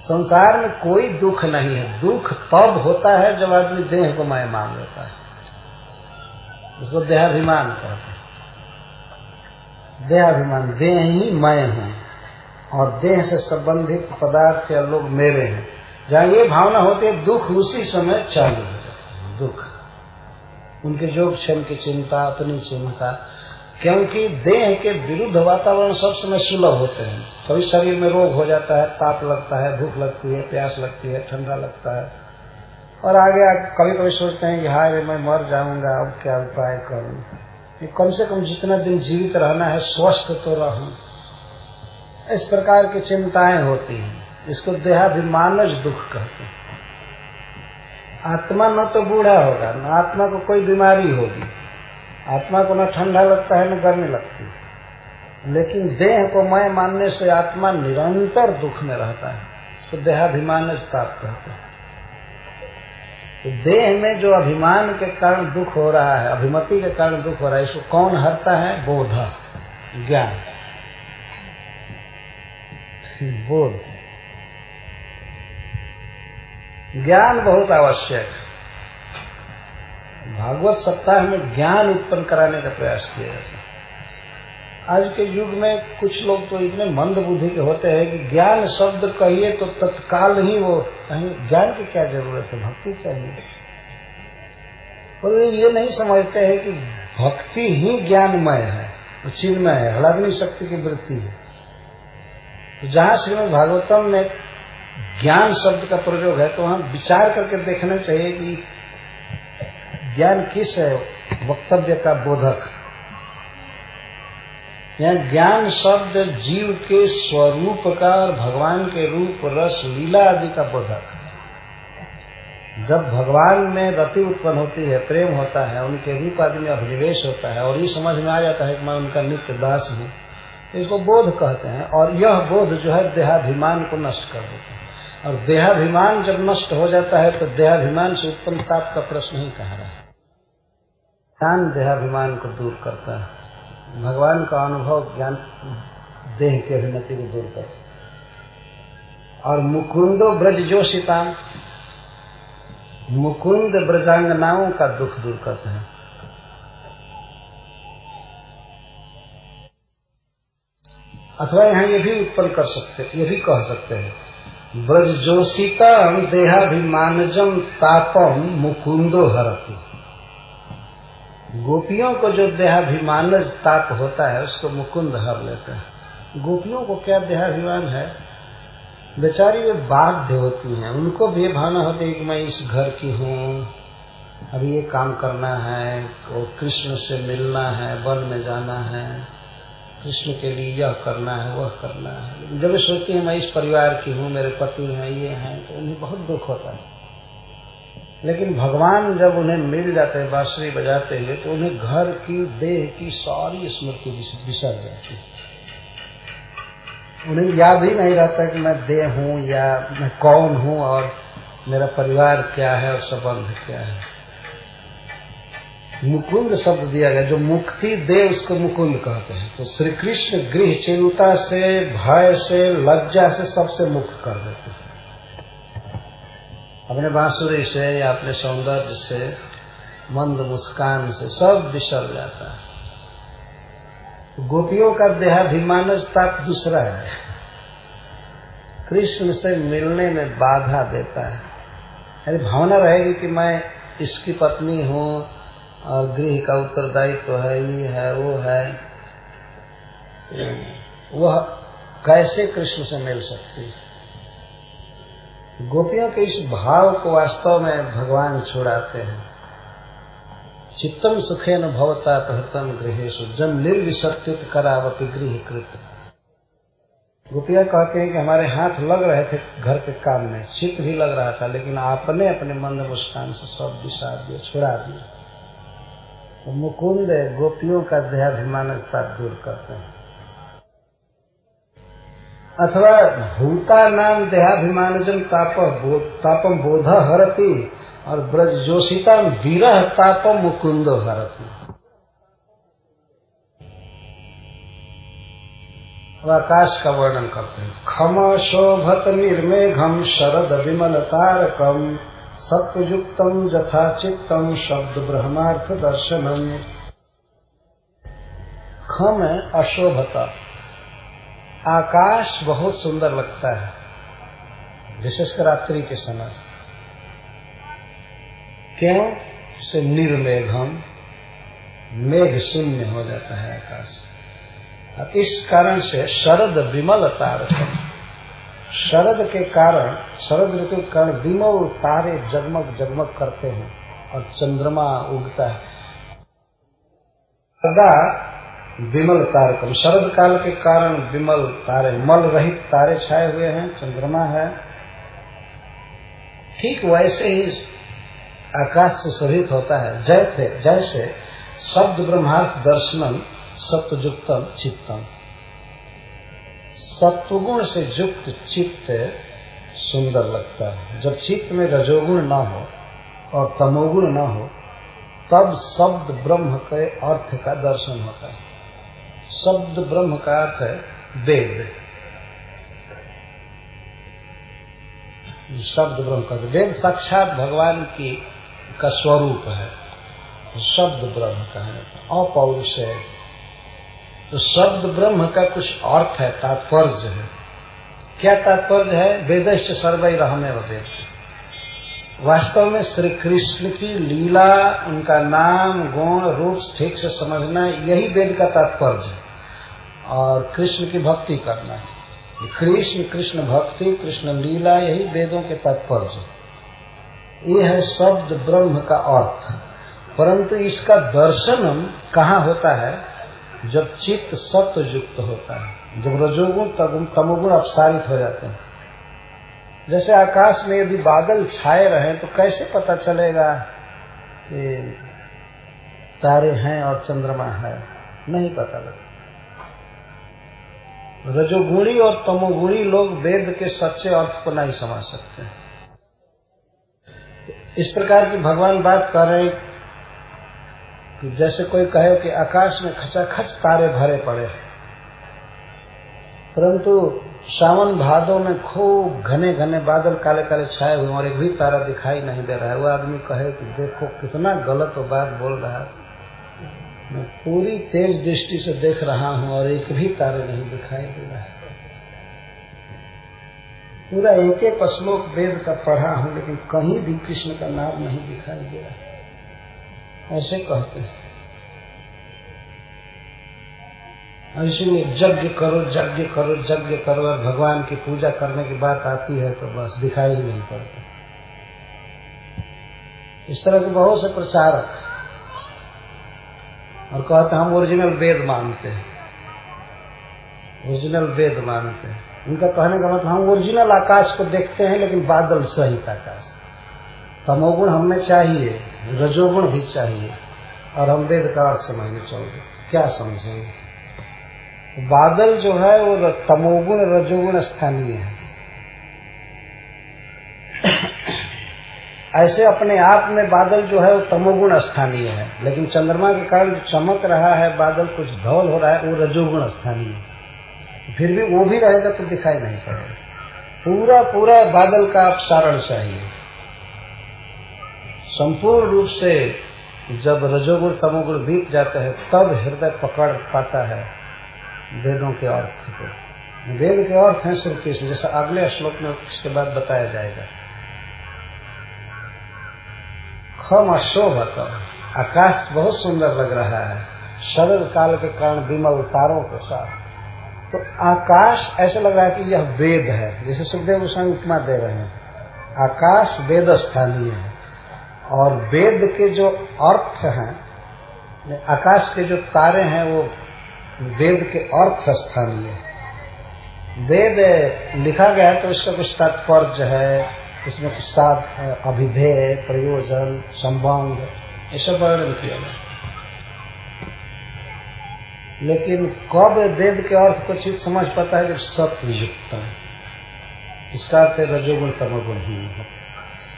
संसार में कोई दुख नहीं है। दुख तब होता है जब आदमी देह को मैं मान लेता है। उसको देहाभिमान कहते हैं। देहाभिमान, देह ही मैं हूँ। और देह से संबंधित पदार्थ या लोग मेरे हैं। जहाँ ये भावना होती है, दुख उसी समय चालू हो जाता है। दुख। उनके योग क्षम की चिंता, अपनी चिंता क्योंकि देह के विरुद्ध वातावरण सब समय सुलभ होते हैं। कभी शरीर में रोग हो जाता है, ताप लगता है, भूख लगती है, प्यास लगती है, ठंडा लगता है। और आगे कभी कभी सोचते हैं कि हाय मैं मर जाऊँगा, अब क्या उपाय करूँ? कम से कम जितना दिन जीवित रहना है, स्वस्थ तो रहूँ। इस प्रकार की चिंताएँ होती हैं इसको देहाभिमानज दुख कहते हैं। आत्मा न तो बूढ़ा होगा, न आत्मा को कोई बीमारी होगी। आत्मा को न ठंडा लगता है, न गर्मी लगती है। लेकिन देह को मैं मानने से आत्मा निरंतर दुख में रहता है। तो देहाभिमान ताप कहते हैं। तो देह में जो अभिमान के कारण दुख हो रहा है, अभिमति के कारण दुख हो रहा है, इसको कौन हरता है? बोध। ज्ञान। बोध। ज्ञान बहुत आवश्यक है। भागवत सप्ताह में ज्ञान उत्पन्न कराने का प्रयास किया जाता है। आज के युग में कुछ लोग तो इतने मंद बुद्धि के होते हैं कि ज्ञान शब्द कहिए तो तत्काल ही वो कहीं, ज्ञान की क्या ज़रूरत है? भक्ति चाहिए। और वे ये नहीं समझते हैं कि भक्ति ही ज्ञानमय है, वो चिन्मय है हलाग्नि शक्ति की वृत्ति है। तो जहाँ श्रीमद भागवतम में ज्ञान शब्द का प्रयोग है तो वहाँ विचार करके देखना चाहिए कि ज्ञान किस है? वक्तव्य का बोधक। यहाँ ज्ञान शब्द जीव के स्वरूप का और भगवान के रूप रस लीला आदि का बोधक। जब भगवान में रति उत्पन्न होती है, प्रेम होता है, उनके रूप आदि में अभिनिवेश होता है और ये समझ में आ जाता है कि मैं उनका नित्य दास हूँ तो इसको बोध कहते हैं और यह बोध जो है देहाभिमान को नष्ट कर देता है। और देहाभिमान जब नष्ट हो जाता है तो देहाभिमान से उत्पन्न ताप का प्रश्न ही कह रहा है? ज्ञान देहाभिमान को दूर करता है। भगवान का अनुभव ज्ञान, देह की अभिमति को दूर करता है। और मुकुंदो ब्रज जोशिता, मुकुंद ब्रजांगनाओं का दुख दूर करते हैं। अथवा यहाँ ये भी उत्पन्न कर सकते, ये भी कह सकते हैं। ब्रज जोशितम देहाभिमानजम तापम मुकुंदो हरती। गोपियों को जो देहाभिमान ताप होता है, उसको मुकुंद हर लेते हैं। गोपियों को क्या देहाभिमान है? बेचारी वे बाध्य होती हैं, उनको भी भावना होती है कि मैं इस घर की हूँ, अभी ये काम करना है, और कृष्ण से मिलना है, वन में जाना है, कृष्ण के लिए यह करना है, वह करना है। जब सोचती है, मैं इस परिवार की हूँ, मेरे पति हैं, ये हैं तो उन्हें बहुत दुख होता है। लेकिन भगवान जब उन्हें मिल जाते हैं, बांसुरी बजाते हुए तो उन्हें घर की, देह की सारी स्मृति बिसर जाती है। उन्हें याद ही नहीं रहता कि मैं देह हूँ या मैं कौन हूँ और मेरा परिवार क्या है और संबंध क्या है। मुकुंद शब्द दिया गया, जो मुक्ति दे उसको मुकुंद कहते हैं। तो श्री कृष्ण गृह चिंता से, भय से, लज्जा से सबसे मुक्त कर देते हैं। अपने बांसुरी से या अपने सौंदर्य से मंद मुस्कान से सब बिसर जाता है। गोपियों का देहाभिमान ताप दूसरा है। कृष्ण से मिलने में बाधा देता है। अरे भावना रहेगी कि मैं इसकी पत्नी हूँ और गृह का उत्तरदायित्व तो है ये है वो है। वह कैसे कृष्ण से मिल सकती है? गोपियों के इस भाव को वास्तव में भगवान छुड़ाते हैं। चित्तम सुखे न भवता प्रहतम गृहेशु जन निर्विसत्युत करावती गृह कृत गोपिया कहते हैं कि हमारे हाथ लग रहे थे घर के काम में, चित्त भी लग रहा था, लेकिन आपने अपने मंद मुस्कान से सब दिशा दिए, छुड़ा दिए। तो मुकुंद गोपियों का देहाभिमानता दूर करते हैं। अथवा भूता नाम देहाभिमानजम ताप तापम बोध हरती और ब्रज जोशिता विरह तापम मुकुंद हरती। आकाश का वर्णन करते हैं। खम शोभत निर्मेघम शरद विमल तारकम सत्युक्तम जथा चित्तम शब्द ब्रह्मार्थ दर्शनम। खम अशोभता। आकाश बहुत सुंदर लगता है, विशेषकर रात्रि के समय। क्यों? से निर्मेघम मेघ शून्य हो जाता है आकाश। इस कारण से शरद विमल तारकम शरद के कारण, शरद ऋतु के कारण विमल तारे जगमग जगमग करते हैं और चंद्रमा उगता है। विमल तारकम शरद काल के कारण विमल तारे, मल रहित तारे छाए हुए हैं, चंद्रमा है। ठीक वैसे ही आकाश सुशोभित होता है। जय जैसे जैसे शब्द ब्रह्मार्थ दर्शनम सत्युक्तम चित्तम। सत्वगुण से युक्त चित्त सुंदर लगता है। जब चित्त में रजोगुण न हो और तमोगुण न हो, तब शब्द ब्रह्म के अर्थ का दर्शन होता है। शब्द ब्रह्म का अर्थ है वेद। शब्द ब्रह्म का वेद साक्षात भगवान की का स्वरूप है। शब्द ब्रह्म का है। अपौरुष है। तो शब्द ब्रह्म का कुछ अर्थ है, तात्पर्य है। क्या तात्पर्य है? वेद सर्वई रहने वेद। वास्तव में श्री कृष्ण की लीला, उनका नाम, गुण, रूप ठीक से समझना, यही वेद का तात्पर्य है। और कृष्ण की भक्ति करना है। कृष्ण कृष्ण भक्ति, कृष्ण लीला, यही वेदों के तात्पर्य ये है शब्द ब्रह्म का अर्थ। परंतु इसका दर्शन कहाँ होता है? जब चित्त सत्य युक्त होता है। जब रजोगुण तमोगुण अपसारित हो जाते हैं। जैसे आकाश में यदि बादल छाए रहे तो कैसे पता चलेगा कि तारे हैं और चंद्रमा है? नहीं पता लगता। रजोगुणी और तमोगुणी लोग वेद के सच्चे अर्थ को नहीं समझ सकते। इस प्रकार की भगवान बात कर रहे कि जैसे कोई कहे कि आकाश में खचाखच तारे भरे पड़े परंतु सावन भादों में खूब घने घने बादल काले काले छाए हुए और एक भी तारा दिखाई नहीं दे रहा है। वो आदमी कहे कि देखो कितना गलत बात बोल रहा है। मैं पूरी तेज दृष्टि से देख रहा हूँ और एक भी तारे नहीं दिखाई दे रहा है। पूरा एक एक श्लोक वेद का पढ़ा हूँ, लेकिन कहीं भी कृष्ण का नाम नहीं दिखाई दे रहा ऐसे कहते हैं। इसीलिए यज्ञ करो यज्ञ करो यज्ञ करो, और भगवान की पूजा करने की बात आती है तो बस दिखाई ही नहीं पड़ता। इस तरह के बहुत से प्रचारक और कहते हम ओरिजिनल वेद मानते हैं। ओरिजिनल वेद मानते हैं। उनका कहने का मतलब हम ओरिजिनल आकाश को देखते हैं, लेकिन बादल सहित आकाश। तमोगुण हमें चाहिए, रजोगुण भी चाहिए, और हम वेद का अर्थ समझने चलोगे क्या समझेंगे? बादल जो है वो तमोगुण, रजोगुण स्थानीय है। ऐसे अपने आप में बादल जो है वो तमोगुण स्थानीय है। लेकिन चंद्रमा के कारण चमक रहा है, बादल कुछ धौल हो रहा है, वो रजोगुण स्थानीय है। फिर भी वो भी रहेगा तो दिखाई नहीं पड़ेगा। पूरा पूरा बादल का अपसारण चाहिए। संपूर्ण रूप से जब रजोगुण, तमोगुण बीत जाते हैं, तब हृदय पकड़ पाता है। वेदों के अर्थ को। वेद के अर्थ हैं श्री कृष्ण जैसा अगले श्लोक में इसके बाद बताया जाएगा। खम अशोभत, आकाश बहुत सुंदर लग रहा है, शरद काल के कारण विमल तारों के साथ। तो आकाश ऐसा लग रहा है कि यह वेद है, जैसे सुखदेव गोस्वामी उपमा दे रहे हैं। आकाश वेद स्थानीय है, और वेद के जो अर्थ हैं आकाश के जो तारे हैं, वो वेद के अर्थ स्थानीय वेद लिखा गया है तो इसका कुछ तात्पर्य है, इसमें कुछ साथ अभिधेय, प्रयोजन संबंध ये सब वर्णन किया गया लेकिन कब वेद के अर्थ को चित समझ पाता है? जब सत्य युक्तम इसका अर्थ है रजोगुण, तमोगुण ही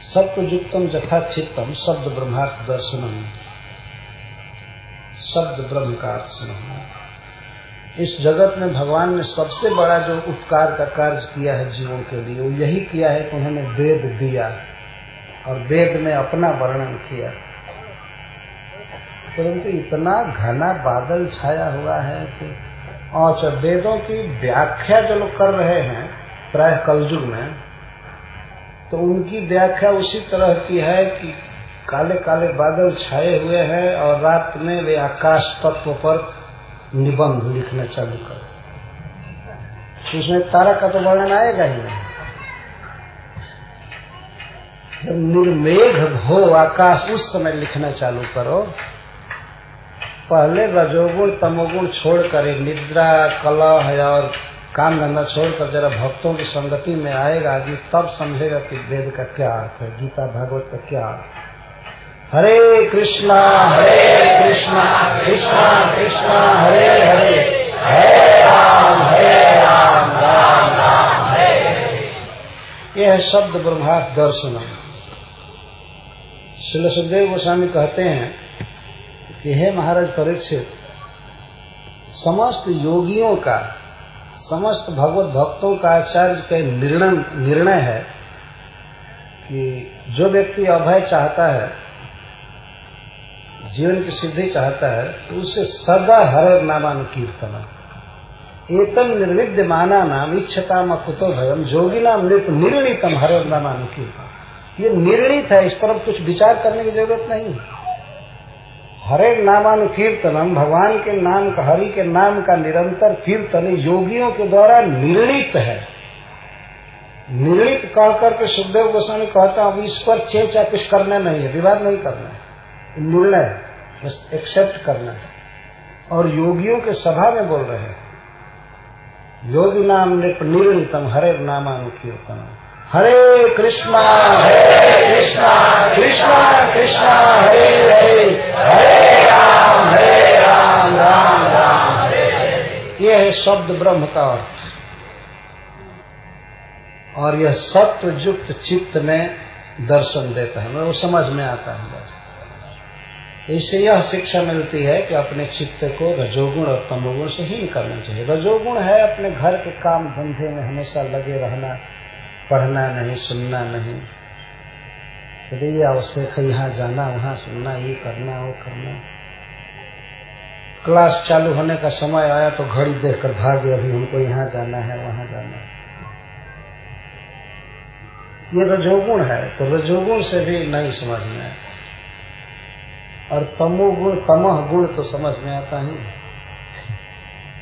सत्य युक्तम जथा चित्तम, शब्द ब्रह्मार्थ दर्शनम। शब्द ब्रह्म का अर्थ सुना इस जगत में भगवान ने सबसे बड़ा जो उपकार का कार्य किया है जीवों के लिए, वो यही किया है कि उन्होंने वेद दिया और वेद में अपना वर्णन किया। परंतु इतना घना बादल छाया हुआ है कि अच्छा वेदों की व्याख्या जो लोग कर रहे हैं प्राय कलयुग में तो उनकी व्याख्या उसी तरह की है कि काले काले बादल छाए हुए हैं और रात में वे आकाश तत्व पर निबंध लिखना चालू कर। तो उसमें तारा का तो वर्णन आएगा ही नहीं। जब निर्मेघ हो आकाश, उस समय लिखना चालू करो। पहले रजोगुण, तमोगुण छोड़कर निद्रा, कलह और काम धंधा छोड़कर जरा भक्तों की संगति में आएगा आदमी, तब समझेगा कि वेद का क्या अर्थ है, गीता, भागवत का क्या अर्थ है। हरे कृष्णा हरे कृष्णा कृष्णा कृष्णा, हरे हरे। हरे राम हरे राम राम राम, हरे यह है शब्द ब्रह्मार्थ दर्शन श्री सुखदेव गोस्वामी कहते हैं कि हे महाराज परीक्षित, समस्त योगियों का, समस्त भगवत भक्तों का आचार्य का निर्णय निर्णय है कि जो व्यक्ति अभय चाहता है जीवन की सिद्धि चाहता है तो उसे सदा हरे नामानुकीर्तन एतन निर्विद्य माना नाम इच्छता मकुतो भयम जोगी नाम निर्णितम हरे नामानुकीर्तन ये निर्णित है, इस पर अब कुछ विचार करने की ज़रूरत नहीं हरे नामानुकीर्तनम भगवान के नाम का, हरि के नाम का निरंतर कीर्तन योगियों के द्वारा निर्णित है। निर्णित कह करके सुखदेव गोस्वामी कहता अब इस पर चेचा कुछ करना नहीं है, विवाद नहीं करना है। निर्णय, बस एक्सेप्ट करना है और योगियों के सभा में बोल रहे हैं, योगी नाम निर्णितम हरे नामानुकीर्तन हरे कृष्णा हरे कृष्णा कृष्णा कृष्णा, हरे हरे हरे राम हरे राम राम राम, हरे ये है शब्द ब्रह्म का अर्थ। और यह सत्व युक्त चित्त में दर्शन देता है। वो समझ में आता है। इससे यह शिक्षा मिलती है कि अपने चित्त को रजोगुण और तमोगुण से हीन करना चाहिए। रजोगुण है अपने घर के काम धंधे में हमेशा लगे रहना, पढ़ना नहीं, सुनना नहीं। यदि ये आवश्यक है, यहाँ जाना, वहाँ सुनना, ये करना, वो करना। क्लास चालू होने का समय आया तो घड़ी देखकर भागे, अभी हमको यहाँ जाना है, वहाँ जाना है। ये रजोगुण है तो रजोगुण से भी नहीं समझना आता और तमोगुण तमह गुण तो समझ में आता ही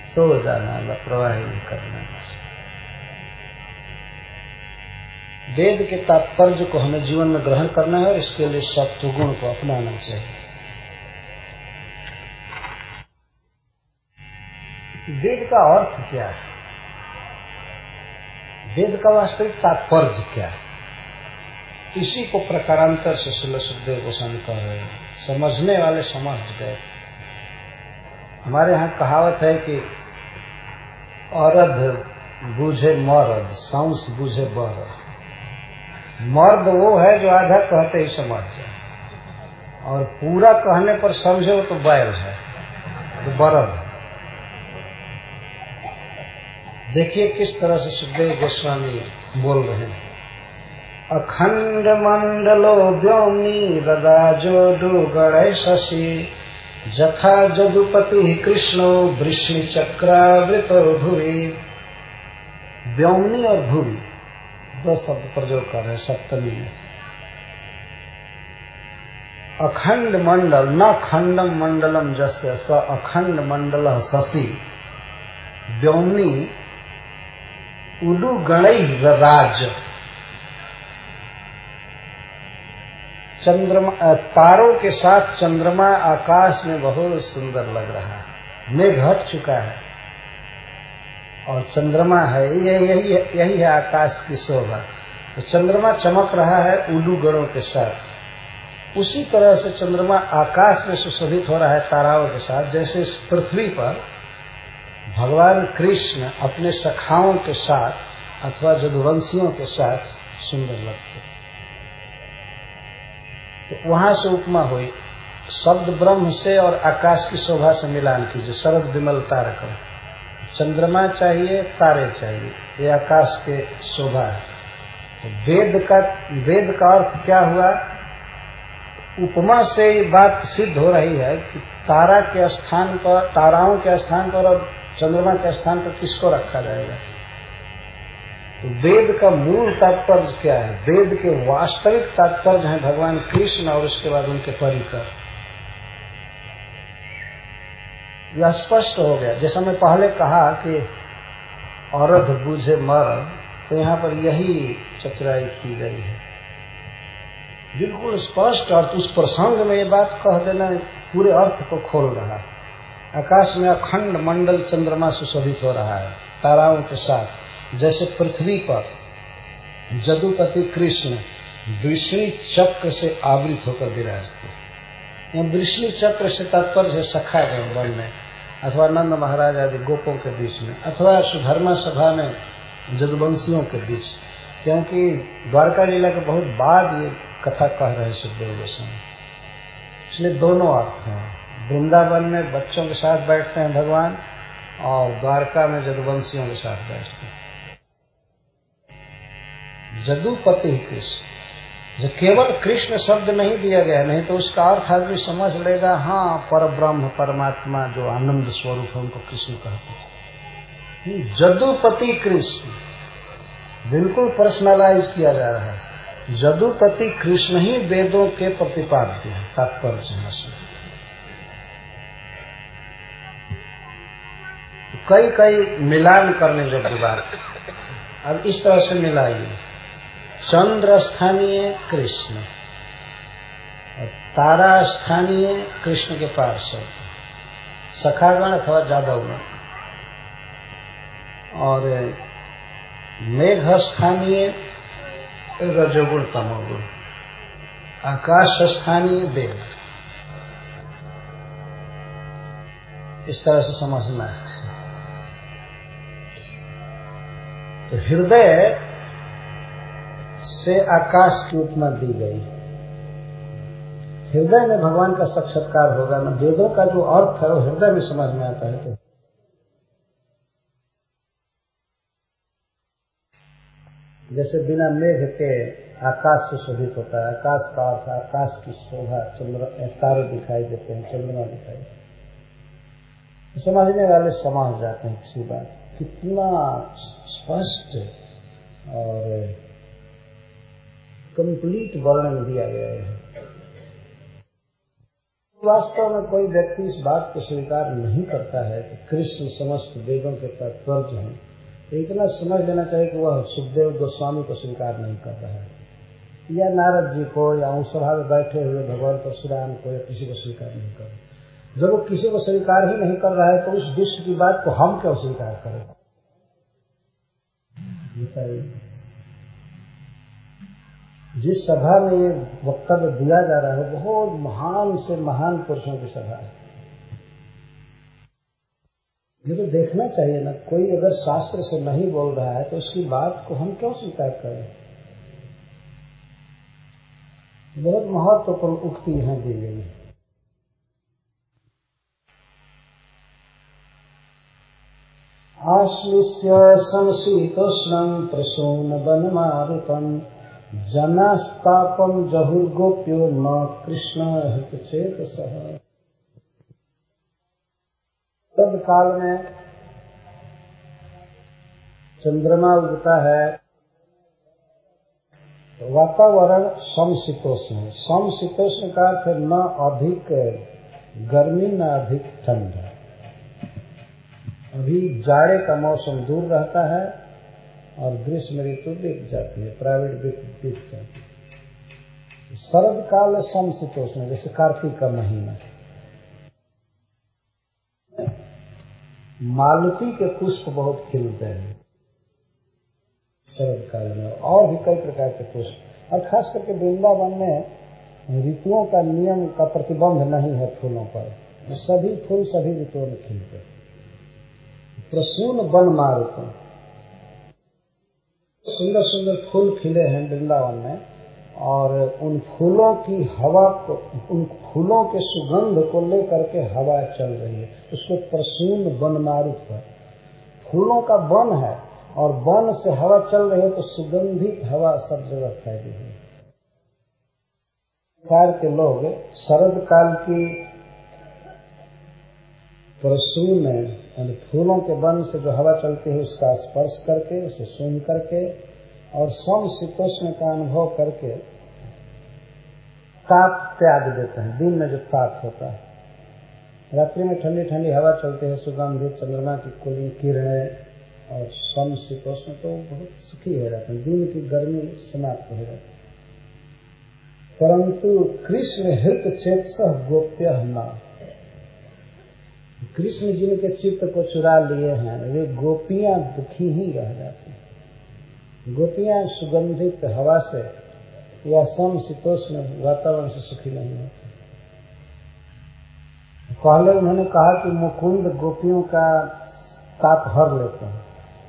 सो जाना लापरवाही करना। वेद के तात्पर्य को हमें जीवन में ग्रहण करना है और इसके लिए सत्व गुण को अपनाना चाहिए। वेद का अर्थ क्या है? वेद का वास्तविक तात्पर्य क्या है? इसी को प्रकारांतर से सुल सुखदेव गोस्वामी कह रहे हैं। समझने वाले समझ गए। हमारे यहाँ कहावत है कि औरद बूझे मर्द सांस बूझे बरद मर्द वो है जो आधा कहते ही समझ जाए। और पूरा कहने पर समझे तो बैल है तो बरद है। देखिए किस तरह से सुखदेव गोस्वामी बोल रहे हैं। अखंड मंडलो व्योमी रदाजो डुगण शशि जथा जदुपति कृष्णो वृष्णि चक्रावृत भूवि। व्योमनी और भूवि, दो शब्द प्रयोग कर रहे सप्तमी में। अखंड मंडल न खंडम मंडलम जस्य स अखंड मंडल शशि व्योमनी उडु गणई राज चंद्रमा तारों के साथ चंद्रमा आकाश में बहुत सुंदर लग रहा है। मेघ हट चुका है। और चंद्रमा है यही यही यही है आकाश की शोभा। तो चंद्रमा चमक रहा है उलू गणों के साथ। उसी तरह से चंद्रमा आकाश में सुशोभित हो रहा है ताराओं के साथ। जैसे इस पृथ्वी पर भगवान कृष्ण अपने सखाओं के साथ अथवा जदुवंशियों के साथ सुंदर लगते तो वहाँ से उपमा हुई। शब्द ब्रह्म से और आकाश की शोभा से मिलान कीजिए। शरद विमल तारकम चंद्रमा चाहिए, तारे चाहिए। ये आकाश के शोभा है। तो वेद का वेद का अर्थ क्या हुआ? उपमा से ये बात सिद्ध हो रही है कि तारा के स्थान पर, ताराओं के स्थान पर और चंद्रमा के स्थान पर किसको रखा जाएगा? तो वेद का मूल तात्पर्य क्या है? वेद के वास्तविक तात्पर्य है भगवान कृष्ण और उसके बाद उनके परिकर। यह स्पष्ट हो गया। जैसा मैं पहले कहा कि औरत बूझे मर तो यहाँ पर यही चतुराई की गई है। बिल्कुल स्पष्ट अर्थ उस प्रसंग में ये बात कह देना पूरे अर्थ को खोल रहा है। आकाश में अखंड मंडल चंद्रमा सुशोभित हो रहा है, ताराओं के साथ। जैसे पृथ्वी पर जदुपति कृष्ण विष्णु चक्र से आवृत होकर विराजते वृष्णि चक्र से तात्पर्य है सखा वन में, अथवा नंद महाराज आदि गोपों के बीच में, अथवा सुधर्मा सभा में जदुवंशियों के बीच, क्योंकि द्वारका जिला के बहुत बाद ये कथा कह रहे सुखदेव गोस्वामी। इसलिए दोनों अर्थ हैं। वृंदावन में बच्चों के साथ बैठते हैं भगवान, और द्वारका में जदुवंशियों के साथ बैठते हैं। जदुपति कृष्ण। जो केवल कृष्ण शब्द नहीं दिया गया, नहीं तो उसका अर्थ आदमी समझ लेगा हाँ पर ब्रह्म परमात्मा जो आनंद स्वरूप है, उनको कृष्ण कहते हैं। जदुपति कृष्ण। बिल्कुल पर्सनलाइज किया जा रहा है। जदुपति कृष्ण ही वेदों के प्रतिपाद्य है, तात्पर्य तो कई कई मिलान करने योग्य बात अब इस तरह से मिलाइए। चंद्र स्थानीय कृष्ण। तारा स्थानीय कृष्ण के पार्षद। सखागण अथवा जादवगण। और मेघ स्थानीय रजोगुण तमोगुण। आकाश स्थानीय देव। इस तरह से समझना है। तो हृदय से आकाश की उपमा दी गई। हृदय में भगवान का साक्षात्कार होगा, ना वेदों का जो अर्थ है, वो हृदय में समझ में आता है तो। जैसे बिना मेघ के आकाश से शोभित होता है, आकाश का अर्थ आकाश की शोभा, चंद्र तारे दिखाई देते हैं, चंद्रमा दिखाई देते समझने वाले समझ जाते हैं, किसी बात। कितना स्पष्ट और कंप्लीट वर्णन दिया गया है। वास्तव में कोई व्यक्ति इस बात को स्वीकार नहीं करता है कि कृष्ण समस्त वेदों के तात्पर्य हैं। तो इतना समझ लेना चाहिए कि वह सुखदेव गोस्वामी को स्वीकार नहीं कर रहा है। या नारद जी को, या सभा में बैठे हुए भगवान परशुराम को, या किसी को स्वीकार नहीं कर जब वो किसी को स्वीकार ही नहीं कर रहा है तो उस दुष्ट की बात को हम क्यों स्वीकार करें? जिस सभा में ये वक्तव्य दिया जा रहा है, बहुत महान से महान पुरुषों की सभा है। ये तो देखना चाहिए ना, कोई अगर शास्त्र से नहीं बोल रहा है तो उसकी बात को हम क्यों स्वीकार करें? बहुत महत्वपूर्ण तो उक्ति यहाँ दी गई है। आश्लिष्य संशीतोष्णम प्रसून वनमारुतम। जनास्तापम जहुर्गोप्यो न कृष्ण हितचेत सह काल में चंद्रमा उगता है, वातावरण समशीतोष्ण समशीतोष्ण का अर्थ न अधिक गर्मी, न अधिक ठंड। अभी जाड़े का मौसम दूर रहता है और ग्रीष्म ऋतु बीत जाती है, प्राइवेट बीत जाती है। शरद काल समशीतोष्ण जैसे कार्तिक का महीना। मालती के पुष्प बहुत खिलते हैं। शरद काल में और भी कई प्रकार के पुष्प। और खास करके वृंदावन में ऋतुओं का नियम का प्रतिबंध नहीं है फूलों पर। सभी फूल सभी ऋतुओं में खिलते प्रसून वन मारुतों सुंदर सुंदर फूल खिले हैं वृंदावन में, और उन फूलों की हवा को, उन फूलों के सुगंध को लेकर के हवा चल रही है। उसको प्रसून वन मारुत है। फूलों का वन है, और वन से हवा चल रही है तो सुगंधित हवा सब जगह फैली हुई प्रकार के लोग, शरद काल की प्रसून यानी फूलों के वन से जो हवा चलती है, उसका स्पर्श करके, उसे सुन करके और सम शीतोष्ण का अनुभव करके ताप त्याग देते हैं। दिन में जो ताप होता है। रात्रि में ठंडी ठंडी हवा चलती है, सुगंधित चंद्रमा की कुली किरणें और सम शीतोष्ण तो बहुत सुखी हो जाते हैं। दिन की गर्मी समाप्त हो जाती है। परंतु कृष्ण हित चेत सह गोप्य ना कृष्ण जिनके चित्त को चुरा लिए हैं। वे गोपियाँ दुखी ही रह जाती हैं। गोपियाँ सुगंधित हवा से या सम शीतोष्ण वातावरण से सुखी नहीं होती। पहले उन्होंने कहा कि मुकुंद गोपियों का ताप हर लेते हैं।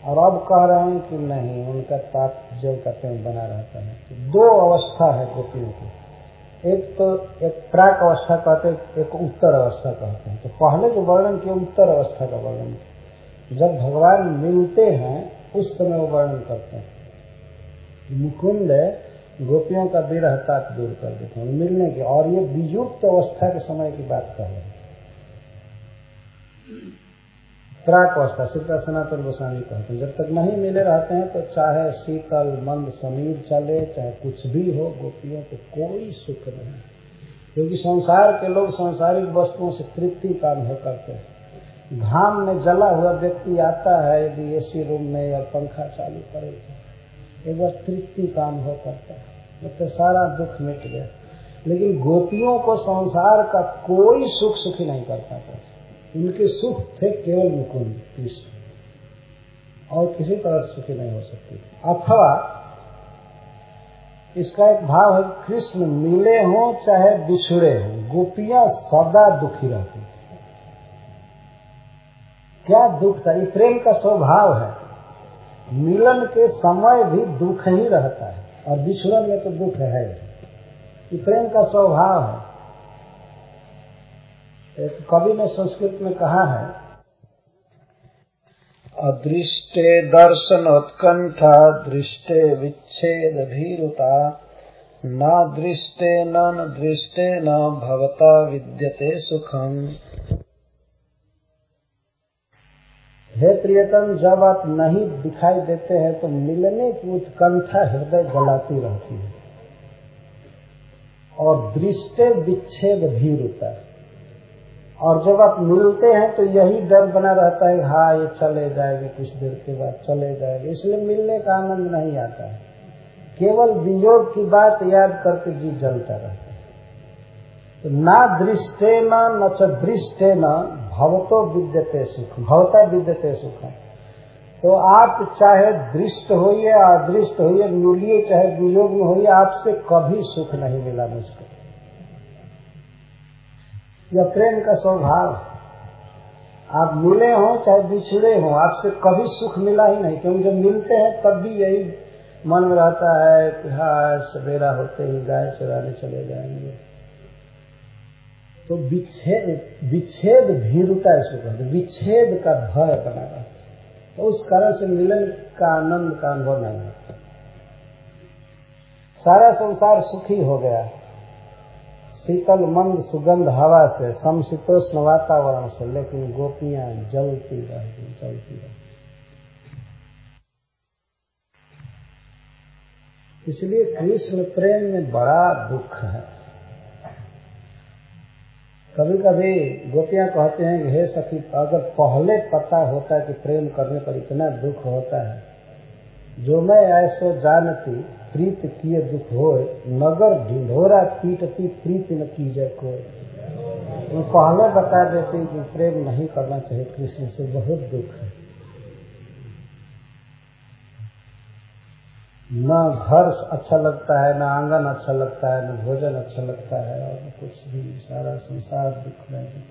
और अब कह रहे हैं कि नहीं, उनका ताप जो कहते हैं बना रहता है। दो अवस्था है गोपियों की। एक तो एक प्राक अवस्था कहते हैं, एक उत्तर अवस्था कहते हैं। तो पहले जो वर्णन किया, उत्तर अवस्था का वर्णन। जब भगवान मिलते हैं, उस समय वो वर्णन करते हैं। मुकुंद गोपियों का विरहता दूर कर देते हैं, मिलने की और ये वियुक्त अवस्था के समय की बात कह रहे हैं। प्राक अवस्था सीता सनातन गोस्वामी कहते हैं, जब तक नहीं मिले रहते हैं तो चाहे शीतल, मंद, समीर चले, चाहे कुछ भी हो, गोपियों को कोई सुख नहीं। क्योंकि संसार के लोग सांसारिक वस्तुओं से तृप्ति का अनुभव करते हैं। घाम में जला हुआ व्यक्ति आता है, यदि एसी रूम में या पंखा चालू करे तो। एक बार तृप्ति का अनुभव करता है तो सारा दुख मिट गया। लेकिन गोपियों को संसार का कोई सुख सुखी नहीं कर पाता। उनके सुख थे केवल मुकुंद, कृष्ण। और किसी तरह सुखी नहीं हो सकती अथवा इसका एक भाव है, कृष्ण मिले हों चाहे बिछड़े हों, गोपियाँ सदा दुखी रहती थी। क्या दुख था? ये प्रेम का स्वभाव है। मिलन के समय भी दुख ही रहता है, और बिछड़न में तो दुख है। ये प्रेम का स्वभाव है। एक कवि ने संस्कृत में कहा है, अदृष्टे दर्शनोत्कंठा, दृष्टे विच्छेद भीरुता, न दृष्टे न दृष्टे न भवता विद्यते सुखम। हे प्रियतम, जब आप नहीं दिखाई देते हैं तो मिलने की उत्कंठा हृदय जलाती रहती है और दृष्टे विच्छेद भीरुता। है और जब आप मिलते हैं तो यही डर बना रहता है हाँ ये चले जाएँगे कुछ देर के बाद, चले जाएँगे। इसलिए मिलने का आनंद नहीं आता है। केवल वियोग की बात याद करके जी जलता रहता है। तो ना दृष्टे न च दृष्टे न भवतो विद्यते सुख भवता विद्यते सुख तो आप चाहे दृष्ट होइए, अदृष्ट होइए, मिलिए, चाहे वियोग में होइए, आपसे कभी सुख नहीं मिला मुझको। यह प्रेम का स्वभाव। आप मिले हों, चाहे बिछड़े हों, आपसे कभी सुख मिला ही नहीं। क्योंकि जब मिलते हैं, तब भी यही मन में रहता है कि हाँ सवेरा होते ही गाय चराने चले जाएँगे। तो विच्छेद विच्छेद भीरुता इसको कहते विच्छेद का भय बना रहता तो उस कारण से मिलन का आनंद का अनुभव नहीं होता। सारा संसार सुखी हो गया। शीतल मंद सुगंध हवा से, समशीतोष्ण वातावरण से, लेकिन गोपियाँ जलती रहती जलती रहती। इसलिए कृष्ण प्रेम में बड़ा दुख है। कभी कभी गोपियाँ कहते हैं कि, हे सखी, अगर पहले पता होता कि प्रेम करने पर इतना दुख होता है, जो मैं ऐसो जानती प्रीत किए दुख हो नगर ढिंढोरा पीटती प्रीत न की कोई मैं पहले बता देते कि प्रेम नहीं करना चाहिए, कृष्ण से बहुत दुख है। न घर अच्छा लगता है, न आँगन अच्छा लगता है, न भोजन अच्छा लगता है, और कुछ भी, सारा संसार दुख में दुख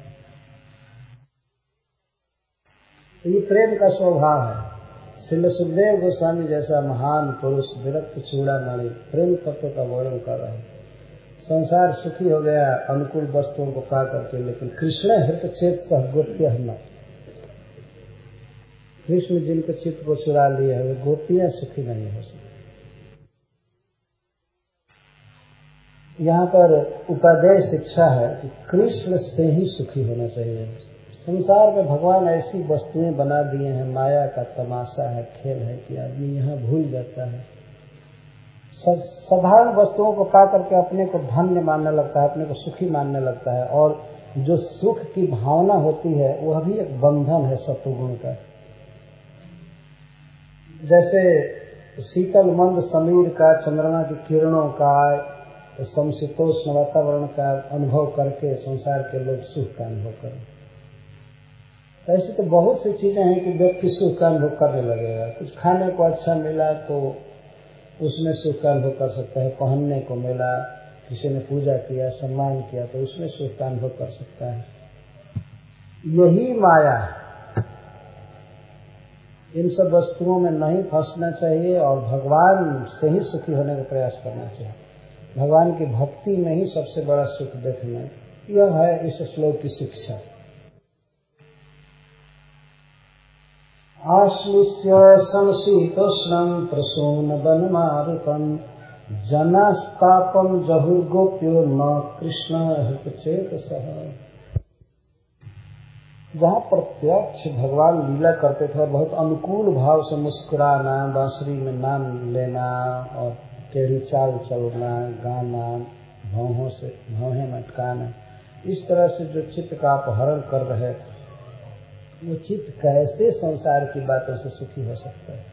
तो ये प्रेम का स्वभाव है। श्री सुखदेव गोस्वामी जैसा महान पुरुष, विरक्त चूड़ा चूड़ामणि, प्रेम तत्व का वर्णन कर रहे हैं। संसार सुखी हो गया, अनुकूल वस्तुओं को पा करके, लेकिन कृष्ण हित चेत सह गोप्य न। कृष्ण जिनके चित्त को चुरा लिए है, वे गोपियाँ सुखी नहीं हो सकती। यहाँ पर उपादेय शिक्षा है कि कृष्ण से ही सुखी होना चाहिए। संसार में भगवान ऐसी वस्तुएँ बना दिए हैं, माया का तमाशा है, खेल है कि आदमी यहाँ भूल जाता है। साधारण वस्तुओं को पा करके अपने को धन्य मानने लगता है, अपने को सुखी मानने लगता है, और जो सुख की भावना होती है, वह भी एक बंधन है सत्वगुण का। जैसे शीतल मंद समीर का, चंद्रमा की किरणों का समशीतोष्ण वातावरण का अनुभव करके संसार के लोग सुख का अनुभव करें। ऐसी तो बहुत सी चीज़ें हैं कि व्यक्ति सुख का अनुभव करने लगेगा। कुछ खाने को अच्छा मिला तो उसमें सुख का अनुभव कर सकता है, पहनने को मिला, किसी ने पूजा किया, सम्मान किया तो उसमें सुख का अनुभव कर सकता है। यही माया इन सब वस्तुओं में नहीं फंसना चाहिए और भगवान से ही सुखी होने का प्रयास करना चाहिए। भगवान की भक्ति में ही सबसे बड़ा सुख देखना यह है इस श्लोक की शिक्षा। आश्लिष्य प्रसून वनमारुतम् जनास्तापम जहुर्गोप्यो न कृष्ण हितचेत सह जहाँ प्रत्यक्ष भगवान लीला करते थे, बहुत अनुकूल भाव से मुस्कुराना, बांसुरी में नाम लेना और टेढ़ी चाल चलना, गाना भावों से भावें मटकाना, इस तरह से जो चित्त का अपहरण कर रहे थे वो चित्त कैसे संसार की बातों से सुखी हो सकता है?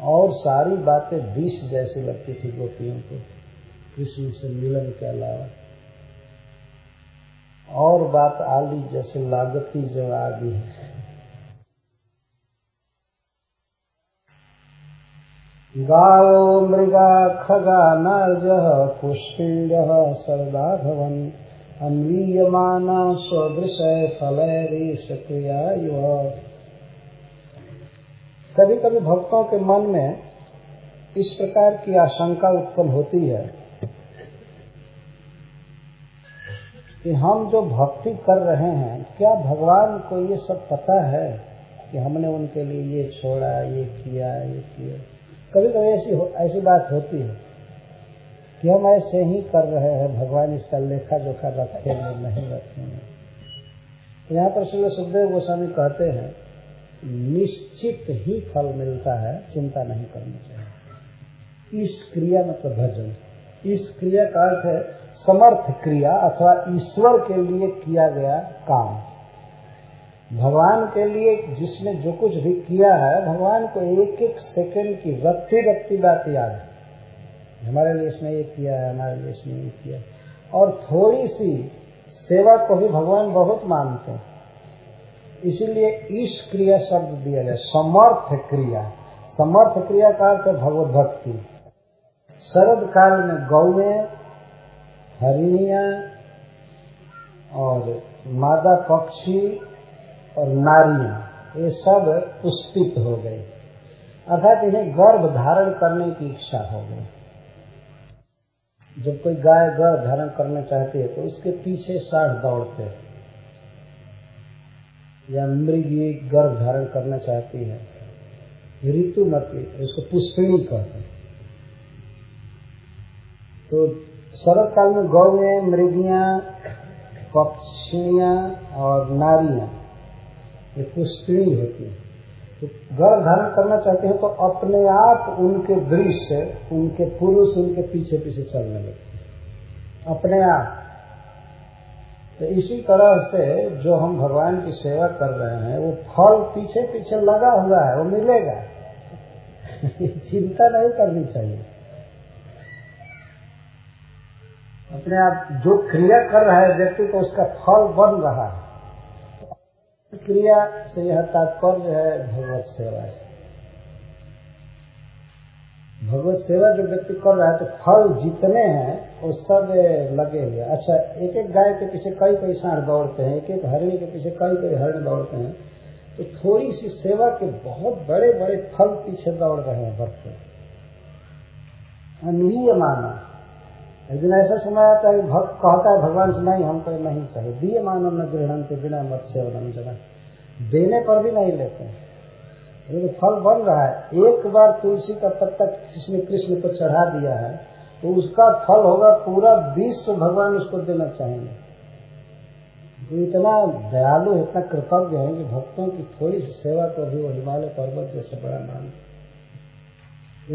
और सारी बातें विष जैसी लगती थी गोपियों को, कृष्ण से मिलन के अलावा। और बात आली जैसे लागती जो आगे है गावो मृगा खगा नर्ज पुष्पिण्ड सर्दा भवन अन्वीयमाना स्वदृश फलैरीश क्रिया कभी कभी भक्तों के मन में इस प्रकार की आशंका उत्पन्न होती है कि हम जो भक्ति कर रहे हैं, क्या भगवान को ये सब पता है कि हमने उनके लिए ये छोड़ा, ये किया ये किया? कभी कभी ऐसी ऐसी बात होती है। कि हम ऐसे ही कर रहे हैं? भगवान इसका लेखा जोखा रखेंगे नहीं रखेंगे यहाँ पर श्री सुखदेव गोस्वामी कहते हैं, निश्चित ही फल मिलता है, चिंता नहीं करनी चाहिए। इस क्रिया मतलब भजन इस क्रिया का अर्थ है, समर्थ क्रिया अथवा ईश्वर के लिए किया गया काम। भगवान के लिए जिसने जो कुछ भी किया है, भगवान को एक एक सेकंड की रत्ती रत्ती बात याद है। हमारे लिए इसने ये किया है, हमारे लिए इसने ये किया और थोड़ी सी सेवा को भी भगवान बहुत मानते हैं। इसीलिए इस क्रिया शब्द दिया गया समर्थ क्रिया। समर्थ क्रिया का अर्थ भगवत भक्ति शरद काल में गौए हरिणिया और मादा पक्षी और नारियाँ, ये सब पुष्पित हो गई अर्थात इन्हें गर्भ धारण करने की इच्छा हो गई। जब कोई गाय गर्भ धारण करना चाहती है तो उसके पीछे साठ दौड़ते हैं। या मृगी गर्भ धारण करना चाहती है ऋतुमती उसको पुष्पिणी कहते हैं। तो शरद काल में गौ में मृगियाँ पक्षियाँ और नारियाँ, ये पुष्पिणी होती है। गर्भ धारण करना चाहते हैं तो अपने आप उनके दृश्य, उनके पुरुष, उनके पीछे पीछे चलने लगते अपने आप। तो इसी तरह से जो हम भगवान की सेवा कर रहे हैं, वो फल पीछे पीछे लगा हुआ है, वो मिलेगा। *laughs* चिंता नहीं करनी चाहिए। अपने आप जो क्रिया कर रहा है व्यक्ति को उसका फल बन रहा है। क्रिया से यह तात्पर्य है, भगवत सेवा से। भगवत सेवा जो व्यक्ति कर रहा है तो फल जितने हैं, वो सब लगे हुए अच्छा एक एक गाय के पीछे कई कई साढ़ दौड़ते हैं एक एक हरिणी के पीछे कई कई हरण दौड़ते हैं तो थोड़ी सी सेवा के बहुत बड़े बड़े फल पीछे दौड़ रहे हैं, भक्त। अनवीय माना एक दिन ऐसा समय आता है भक्त कहता है, भगवान से नहीं हमको नहीं चाहिए दिए मानव न ग्रहण के बिना मत सेवन जना देने पर भी नहीं लेते तो फल बन रहा है। एक बार तुलसी का पत्ता ने कृष्ण को चढ़ा दिया है तो उसका फल होगा पूरा विश्व भगवान उसको देना चाहेंगे। तो इतना दयालु, इतना कृतज्ञ है कि भक्तों की थोड़ी सी सेवा को भी वो हिमालय पर्वत जैसे बड़ा मानते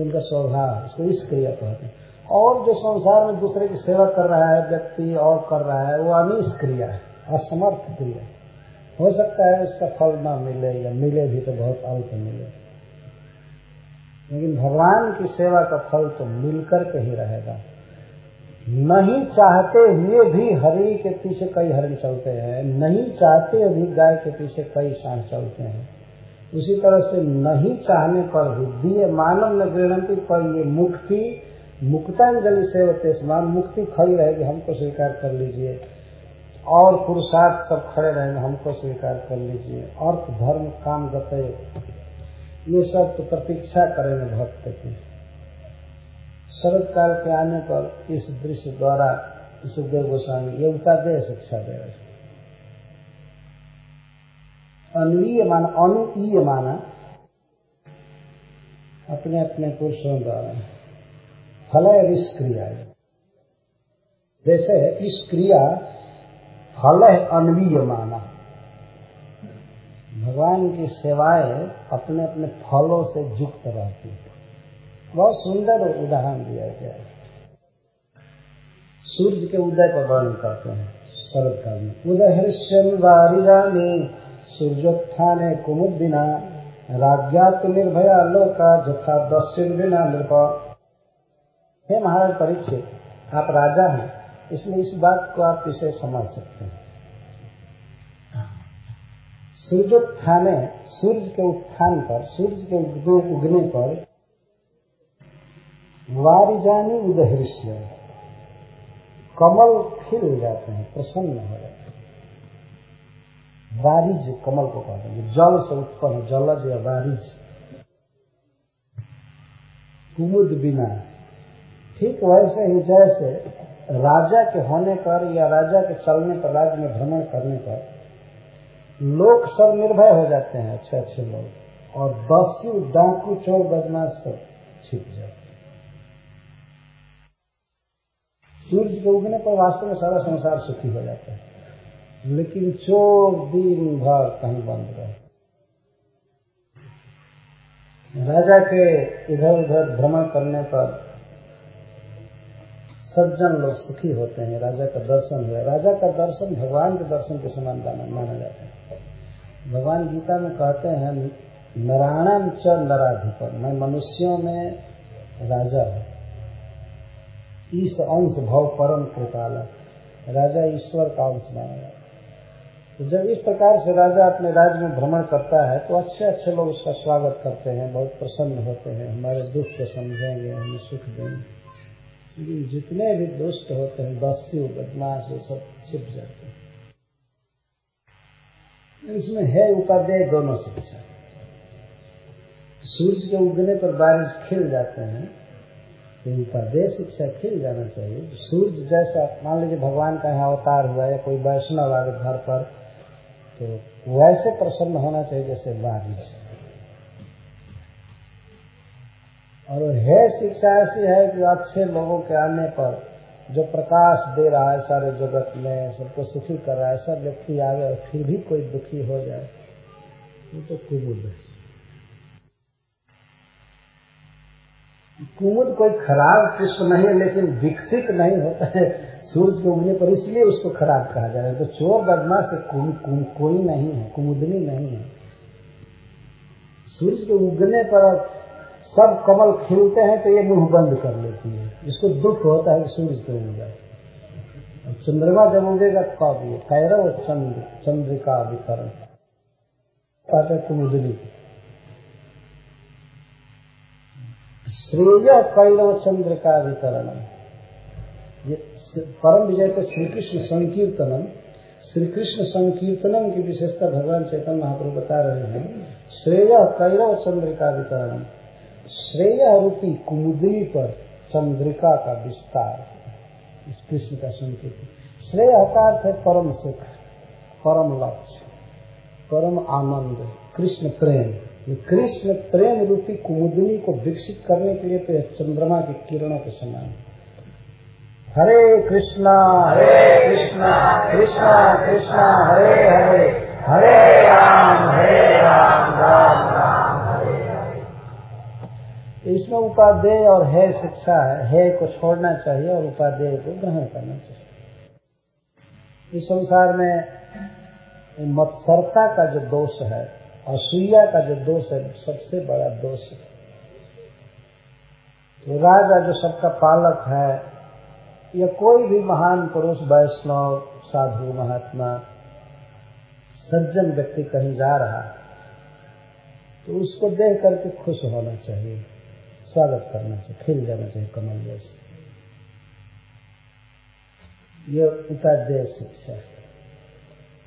उनका स्वभाव इसको इस क्रिया कहते हैं। और जो संसार में दूसरे की सेवा कर रहा है, व्यक्ति और कर रहा है, वो अनिष क्रिया है, असमर्थ क्रिया हो। सकता है उसका फल ना मिले या मिले भी तो बहुत अल्प मिले। लेकिन भगवान की सेवा का फल तो मिलकर के ही रहेगा। नहीं चाहते हुए भी हरिणी के पीछे कई हरिण चलते हैं, नहीं चाहते हुए गाय के पीछे कई सांड चलते हैं। उसी तरह से नहीं चाहने पर भी दिए मानव न गृहणती पर ये मुक्ति मुक्तांजलि सेवते समान मुक्ति खड़ी रहेगी, हमको स्वीकार कर लीजिए। और पुरुषार्थ सब खड़े रहेंगे, हमको स्वीकार कर लीजिए। अर्थ, धर्म, काम गते ये सब तो प्रतीक्षा करेंगे भक्त की। शरद काल के आने पर इस दृश्य द्वारा सुखदेव गोस्वामी ये उपादेय शिक्षा दे रहे अनुईय माना अनुईय माना अपने अपने पुरुषों द्वारा। फल इस क्रिया जैसे इस क्रिया फल अन्वीय माना। भगवान की सेवाएँ अपने अपने फलों से युक्त रहती है। बहुत सुंदर उदाहरण दिया गया है। सूर्य के उदय का वर्णन करते हैं, शरद काल में। उदय हरिश्चन वारिजानी सूर्योत्थाने कुमुदिना राज्ञात निर्भया लोका, जथा दस्युन बिना नृप। हे महाराज, परीक्षित, आप राजा हैं, इसलिए इस बात को आप इसे समझ सकते हैं। सूर्योत्थाने, सूर्य के उत्थान पर, सूर्य के उगने पर, वारिजानी उदहृष्य, कमल खिल जाते हैं, प्रसन्न हो जाते हैं। वारिज, कमल को कहते हैं, जल से उत्पन्न, जलज या वारिज। कुमुद बिना ठीक वैसे ही जैसे राजा के होने पर या राजा के चलने पर, राज्य में भ्रमण करने पर लोग सब निर्भय हो जाते हैं, अच्छे अच्छे लोग। और दस्यु, डाकू, चोर, बदमाश सब छिप जाते सूर्य के उगने पर वास्तव में सारा संसार सुखी हो जाता है। लेकिन चोर दिन भर कहीं बंद रहे। राजा के इधर उधर भ्रमण करने पर सज्जन लोग सुखी होते हैं, राजा का दर्शन हुआ। राजा का दर्शन भगवान के दर्शन के समान माना जाता है। भगवान गीता में कहते हैं नारायणम च नराधिपन मैं मनुष्यों में राजा हूँ। इस अंश भव परम कृपाला। राजा ईश्वर का अंश माना जाता तो जब इस प्रकार से राजा अपने राज्य में भ्रमण करता है तो अच्छे अच्छे लोग उसका स्वागत करते हैं, बहुत प्रसन्न होते हैं। हमारे दुख को समझेंगे, हमें सुख देंगे। लेकिन जितने भी दुष्ट होते हैं दस्यु बदमाश वो सब छिप जाते हैं। इसमें है उपाध्याय दोनों शिक्षा। सूर्य के उगने पर बारिश खिल जाते हैं तो उपादेय शिक्षा खिल जाना चाहिए। सूर्य जैसा, मान लीजिए भगवान का यहाँ अवतार हुआ या कोई वैष्णव आ घर पर तो वैसे प्रसन्न होना चाहिए जैसे बारिश। और है शिक्षा ऐसी है कि अच्छे लोगों के आने पर जो प्रकाश दे रहा है सारे जगत में सबको सुखी कर रहा है सब व्यक्ति आ गए फिर भी कोई दुखी हो जाए वो तो कुमुद है। कुमुद कोई खराब पुष्प नहीं है लेकिन विकसित नहीं होता है सूर्य के उगने पर इसलिए उसको खराब कहा जा रहा है। तो चोर बदमाश कुम, कुम, कोई नहीं है कुमुदनी नहीं है। सूर्य के उगने पर सब कमल खिलते हैं तो ये मुँह बंद कर लेती है। इसको दुख होता है कि सूरज के उगा चंद्रमा जब उगेगा कब ये? कैरव चंद्र चंद्र चंद्रिका वितरण। कहते कुमुदनी श्रेय कैरव चंद्र का वितरण ये परम विजय के श्री कृष्ण संकीर्तनम। श्री कृष्ण संकीर्तनम की विशेषता भगवान चैतन्य महाप्रभु बता रहे हैं। श्रेय कैरव चंद्र का वितरणम। श्रेय रूपी कुमुदनी पर चंद्रिका का विस्तार। इस कृष्ण का संकेत। श्रेय का अर्थ है परम सुख, परम लक्ष्य, परम आनंद, कृष्ण प्रेम। कृष्ण प्रेम रूपी कुमुदनी को विकसित करने के लिए तो चंद्रमा की किरणों के समान हरे कृष्णा हरे कृष्णा कृष्णा कृष्णा, हरे हरे। हरे राम हरे राम राम। इसमें उपाध्याय और है शिक्षा है है को छोड़ना चाहिए और उपाध्याय को ग्रहण करना चाहिए। इस संसार में मत्सरता का जो दोष है, असूया का जो दोष है, सबसे बड़ा दोष है। तो राजा जो सबका पालक है, या कोई भी महान पुरुष, वैष्णव, साधु, महात्मा, सज्जन व्यक्ति कहीं जा रहा है तो उसको देख करके खुश होना चाहिए। स्वागत करना चाहिए, खिल जाना चाहिए कमल जैसे ये उपाध्याय शिक्षा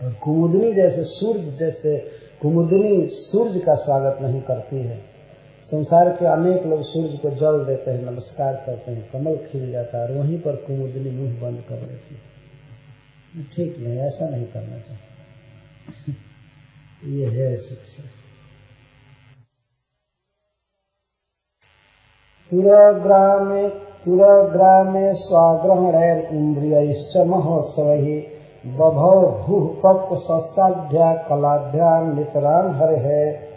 और कुमुदनी जैसे सूर्य, जैसे कुमुदनी सूर्य का स्वागत नहीं करती है, संसार के अनेक लोग सूर्य को जल देते हैं, नमस्कार करते हैं, कमल खिल जाता है, और वहीं पर कुमुदनी मुँह बंद कर लेती है। ठीक नहीं, ऐसा नहीं करना चाहिए। *laughs* ये है शिक्षा। पुरग्रामे पुरग्रामे स्वाग्रहणैरिन्द्रियैश्च महोत्सवैः बभौ भूः सस्याध्या कलाध्यान नितराम हर। है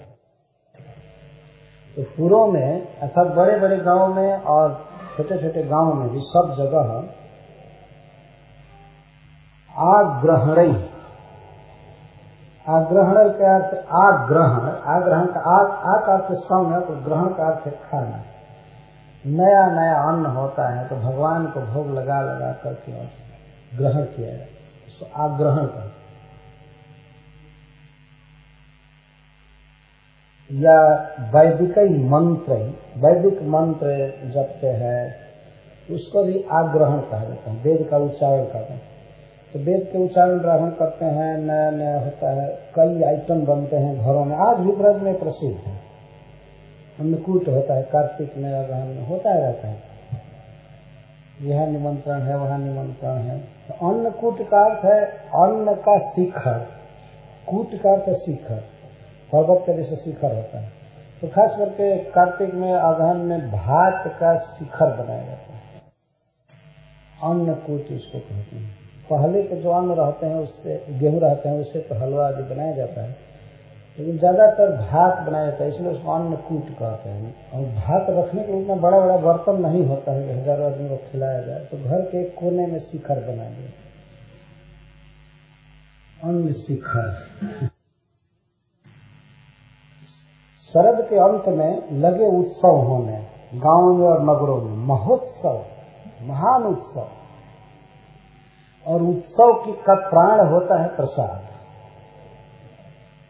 तो पूर्व में, अर्थात बड़े बड़े गाँव में और छोटे छोटे गाँव में भी सब जगह आग्रहण आग्रहण के अर्थ आग्रहण आग्रहण का आग आ का अर्थ है तो ग्रहण का अर्थ खाना। नया नया अन्न होता है तो भगवान को भोग लगा लगा करके ग्रहण किया जाता है। उसको आग्रहण कर या वैदिक मंत्र वैदिक मंत्र जपते हैं, उसको भी आग्रहण कहा जाता है, वेद का उच्चारण करते हैं। तो वेद के उच्चारण ग्रहण करते हैं नया नया होता है, कई आइटम बनते हैं घरों में, आज भी ब्रज में प्रसिद्ध है। अन्नकूट होता है, कार्तिक में अग्रहण में होता है रहता है। यह निमंत्रण है, वहाँ निमंत्रण है। तो अन्न कूट का अर्थ है अन्न का शिखर। कूट का अर्थ शिखर। पर्वत का जैसे शिखर होता है। तो खास करके कार्तिक में अगहन में भात का शिखर बनाया जाता है। अन्न कूट इसको कहते हैं। पहले के जो अन्न रहते हैं, उससे, गेहूँ रहते हैं उससे तो हलवा आदि बनाया जाता है। लेकिन ज़्यादातर भात बनाया जाता है, इसलिए उसको अन्न कूट कहते हैं। और भात रखने के लिए उतना बड़ा बड़ा बर्तन नहीं होता है हज़ारों आदमी को खिलाया जाए तो घर के कोने में शिखर बना दिया। अन्न शिखर। शरद के अंत में लगे उत्सव होने, गाँवों में और नगरों में, महोत्सव, महान उत्सव। और उत्सव की का प्राण होता है प्रसाद।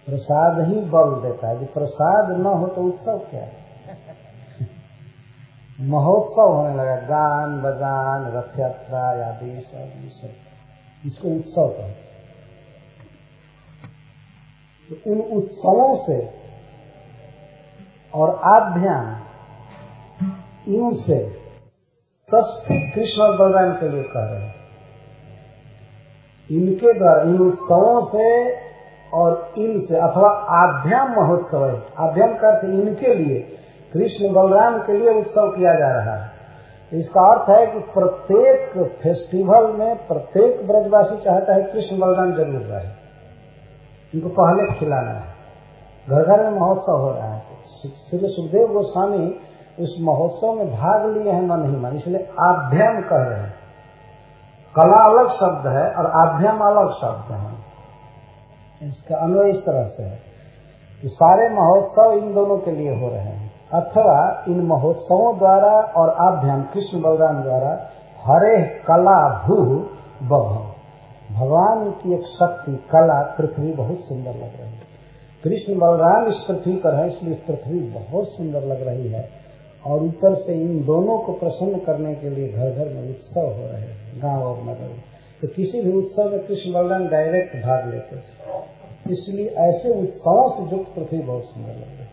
प्रसाद ही बल देता है। यदि प्रसाद न हो तो उत्सव क्या है? महोत्सव होने लगा। गान, बजान रथ यात्रा आदि सब सब। इसको उत्सव कहते तो उन उत्सवों से और आध्यान इनसे प्रस्तुत कृष्ण और बलराम के लिए कह रहे हैं। इनके द्वारा, इन उत्सवों से और इनसे, अथवा आभ्याम महोत्सव है। आभ्याम का अर्थ इनके लिए, कृष्ण बलराम के लिए उत्सव किया जा रहा है। इसका अर्थ है कि प्रत्येक फेस्टिवल में प्रत्येक ब्रजवासी चाहता है कृष्ण बलराम ज़रूर रहे। इनको पहले खिलाना है। घर घर में महोत्सव हो रहा है। श्री सुखदेव गोस्वामी उस महोत्सव में भाग लिए हैं मन ही मन इसलिए आभ्याम कह रहे हैं। कला अलग शब्द है और आभ्याम अलग शब्द है। इसका अन्वय इस तरह से है कि सारे महोत्सव इन दोनों के लिए हो रहे हैं। अथवा इन महोत्सवों द्वारा और आभ्याम कृष्ण बलराम द्वारा हरे कला भू बभव। भगवान की एक शक्ति, कला, पृथ्वी बहुत सुंदर लग रही है। कृष्ण बलराम इस पृथ्वी पर है, इसलिए पृथ्वी बहुत सुंदर लग रही है और ऊपर से इन दोनों को प्रसन्न करने के लिए घर घर में उत्सव हो रहे हैं, गाँव और नगर। तो किसी भी उत्सव में कृष्ण बलराम डायरेक्ट भाग लेते थे। इसलिए ऐसे उत्सवों से युक्त पृथ्वी बहुत सुंदर लग रही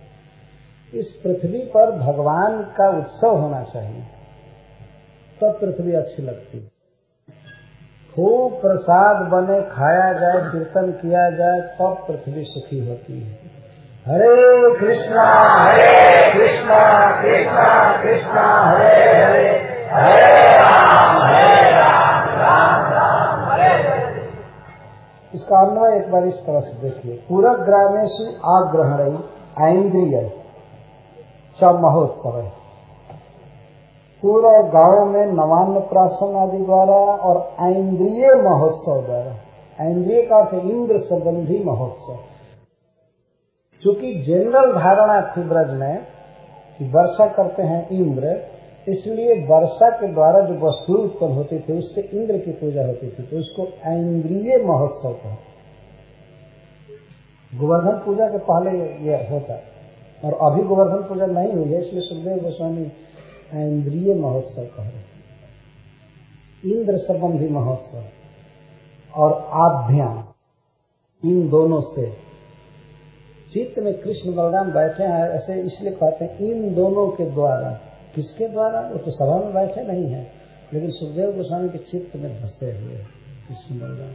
इस पृथ्वी पर भगवान का उत्सव होना चाहिए। तब पृथ्वी अच्छी लगती है। खूब प्रसाद बने, खाया जाए, कीर्तन किया जाए, तब पृथ्वी सुखी होती है। हरे कृष्णा हरे कृष्णा कृष्णा कृष्णा, हरे हरे। हरे राम हरे राम राम। इसका अन्वय एक बार इस तरह से देखिए। पूरा ग्रामेश आग्रहण, ऐन्द्रिय च महोत्सव। पूरा गाँव में नवान्न प्राशन आदि द्वारा और ऐन्द्रिय महोत्सव द्वारा। ऐन्द्रिय का अर्थ इंद्र संबंधी महोत्सव। क्योंकि जनरल धारणा थी ब्रज में कि वर्षा करते हैं इंद्र इसलिए वर्षा के द्वारा जो वस्तु उत्पन्न होती थी, उससे इंद्र की पूजा होती थी तो उसको ऐन्द्रिय महोत्सव कहते गोवर्धन पूजा के पहले ये होता और अभी गोवर्धन पूजा नहीं हुई है, इसलिए सुखदेव गोस्वामी इंद्रिय महोत्सव कह रहे इंद्र संबंधी महोत्सव और आभ्याम इन दोनों से। चित्त में कृष्ण बलराम बैठे हैं, ऐसे इसलिए कहते हैं, इन दोनों के द्वारा किसके द्वारा? वो तो सभा में बैठे नहीं है। लेकिन सुखदेव गोस्वामी के चित्त में धसे हुए कृष्ण बलराम।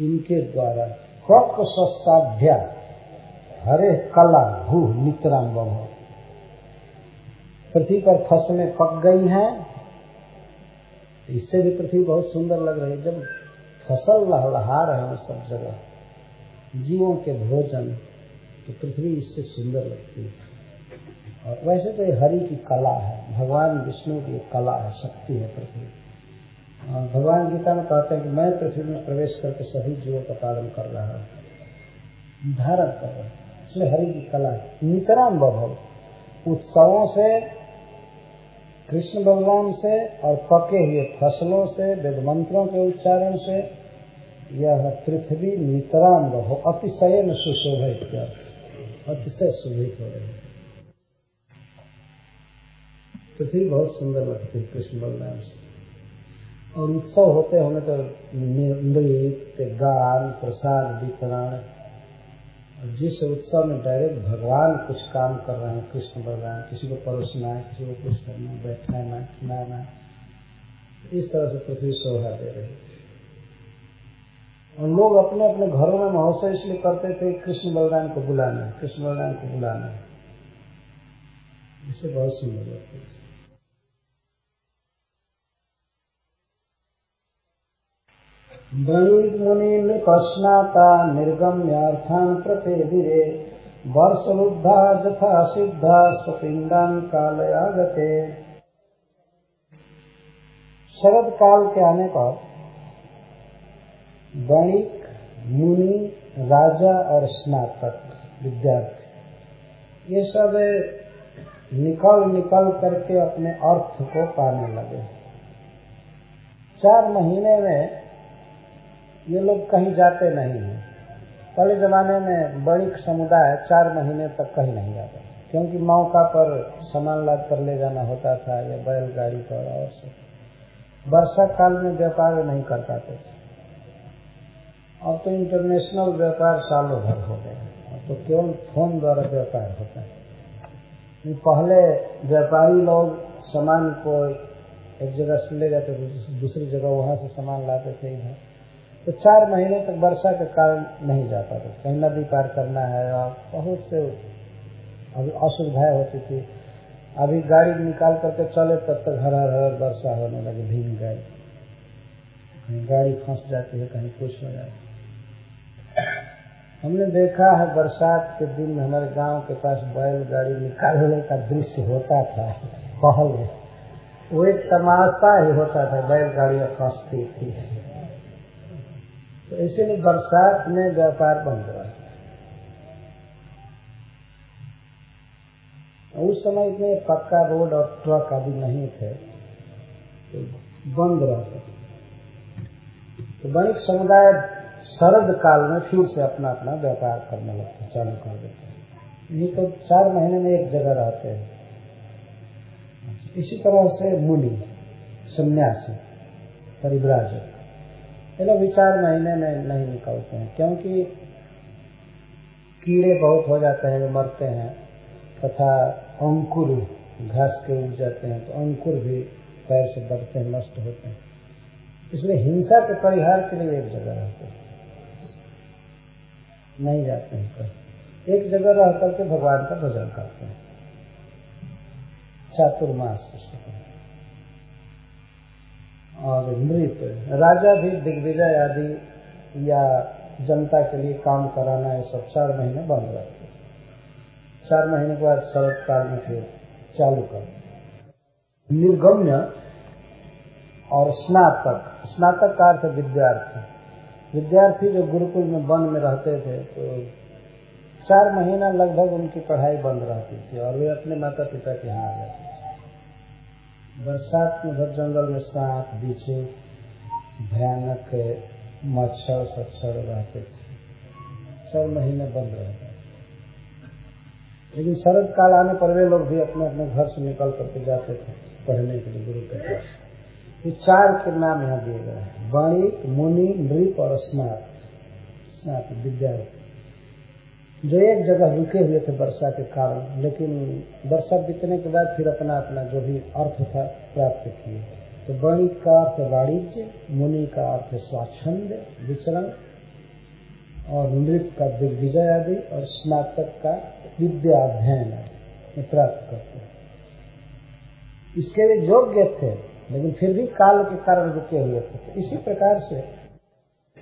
इनके द्वारा कप स्वसाध्या हरे कला भू नितराम बम पृथ्वी पर फ़सलें पक गई हैं। इससे भी पृथ्वी बहुत सुंदर लग रही है। जब फ़सल लहलहा रहे हैं सब जगह, जीवों के भोजन तो पृथ्वी इससे सुंदर लगती है। और वैसे तो ये हरि की कला है, भगवान विष्णु की कला है, शक्ति है पृथ्वी। और भगवान गीता में कहते हैं कि मैं पृथ्वी में प्रवेश करके सभी जीवों का पालन कर रहा हूँ, धारण कर रहा हूँ। इसलिए हरि की कला है। नितराम बभव उत्सवों से, कृष्ण बलराम से और पके हुए फ़सलों से वेद मंत्रों के उच्चारण से, यह पृथ्वी नितराम अतिशय न सुशोभित अतिशय शोभित हो रही पृथ्वी बहुत सुंदर लगती है कृष्ण बलराम से। और उत्सव होते होंगे तो नृत्य गान, प्रसाद, वितरण। जिस उत्सव में डायरेक्ट भगवान कुछ काम कर रहे हैं, कृष्ण बलराम किसी को परोसना है, किसी को कुछ करना बैठाना खिलाना इस तरह से पृथ्वी शोभा दे रही थी। और लोग अपने अपने घरों में महोत्सव इसलिए करते थे, कृष्ण बलराम को बुलाना कृष्ण बलराम को बुलाना इसे बहुत सुंदर लगती थी। गणित मुनि नृपस्नाता निर्गम्यार्थान प्रपेदिरे वर्षरुद्धा जथा सिद्धा स्वपिंडान कालयागते। शरद काल के आने पर गणिक मुनि, राजा और स्नातक, विद्यार्थी, ये सब निकल निकल करके अपने अर्थ को पाने लगे। चार महीने में ये लोग कहीं जाते नहीं हैं। पहले जमाने में बड़ी समुदाय चार महीने तक कहीं नहीं जाता। क्योंकि मौका पर सामान लाद कर ले जाना होता था या बैलगाड़ी पर और सब। वर्षा काल में व्यापार नहीं कर पाते थे। अब तो इंटरनेशनल व्यापार सालों भर हो गए अब तो केवल फ़ोन द्वारा व्यापार होता है। पहले व्यापारी लोग सामान को एक जगह से ले जाते थे, दूसरी जगह वहाँ से सामान लाते थे इधर। तो चार महीने तक वर्षा के कारण नहीं जा पाते कहीं नदी पार करना है और बहुत से अभी असुविधाएँ होती थी। अभी गाड़ी निकाल करके चले, तब तक हर हर वर्षा होने लगे, भीग गए। कहीं गाड़ी फंस जाती है, कहीं कुछ हो जाता हमने देखा है बरसात के दिन हमारे गाँव के पास बैल गाड़ी निकालने का दृश्य होता था पहले वो एक तमाशा ही होता था बैलगाड़ियाँ फंसती थी। तो इसीलिए बरसात में व्यापार बंद रहा। उस समय इतने पक्का रोड और ट्रक आदि नहीं थे तो बंद रहते तो वणिक समुदाय शरद काल में फिर से अपना अपना व्यापार करने लगते, चालू कर देते ये तो चार महीने में एक जगह रहते हैं। इसी तरह से मुनि, सन्यासी, परिव्राजक। लोग भी महीने में नहीं निकलते हैं, क्योंकि कीड़े बहुत हो जाते हैं जो मरते हैं, तथा अंकुर घास के उग जाते हैं तो अंकुर भी पैर से बढ़ते हैं, नष्ट होते हैं। इसलिए हिंसा के परिहार के लिए एक जगह रहते हैं। नहीं जाते हैं कहीं एक जगह रह करके भगवान का भजन करते हैं। चातुर्मास और नृत्य राजा भी दिग्विजय आदि या जनता के लिए काम कराना ये सब चार महीने बंद रहते चार महीने के बाद शरद काल में फिर चालू कर निर्गम्य और स्नातक स्नातक का अर्थ विद्यार्थी। विद्यार्थी जो गुरुकुल में वन में रहते थे तो चार महीना लगभग उनकी पढ़ाई बंद रहती थी और वे अपने माता पिता के यहाँ आ जाते बरसात में भर जंगल में सांप बीछू भयानक मच्छर, सच्छर रहते थे। चार महीने बंद रहते थे लेकिन शरद काल आने पर वे लोग भी अपने अपने घर से निकल करके जाते थे पढ़ने के लिए गुरु के पास। ये चार के नाम यहाँ दिए गए हैं। वणिक, मुनि, नृप और स्नात। स्नात, विद्यार्थी। जो एक जगह रुके हुए थे वर्षा के कारण, लेकिन वर्षा बीतने के बाद फिर अपना अपना जो भी अर्थ था प्राप्त किए। तो वणिक का अर्थ वाणिज्य, मुनि का अर्थ स्वाच्छंद, विचरण, और नृत्य का दिग्विजय आदि, और स्नातक का विद्या अध्ययन आदि प्राप्त करते हैं। इसके लिए योग्य थे, लेकिन फिर भी काल के कारण रुके हुए थे। तो इसी प्रकार से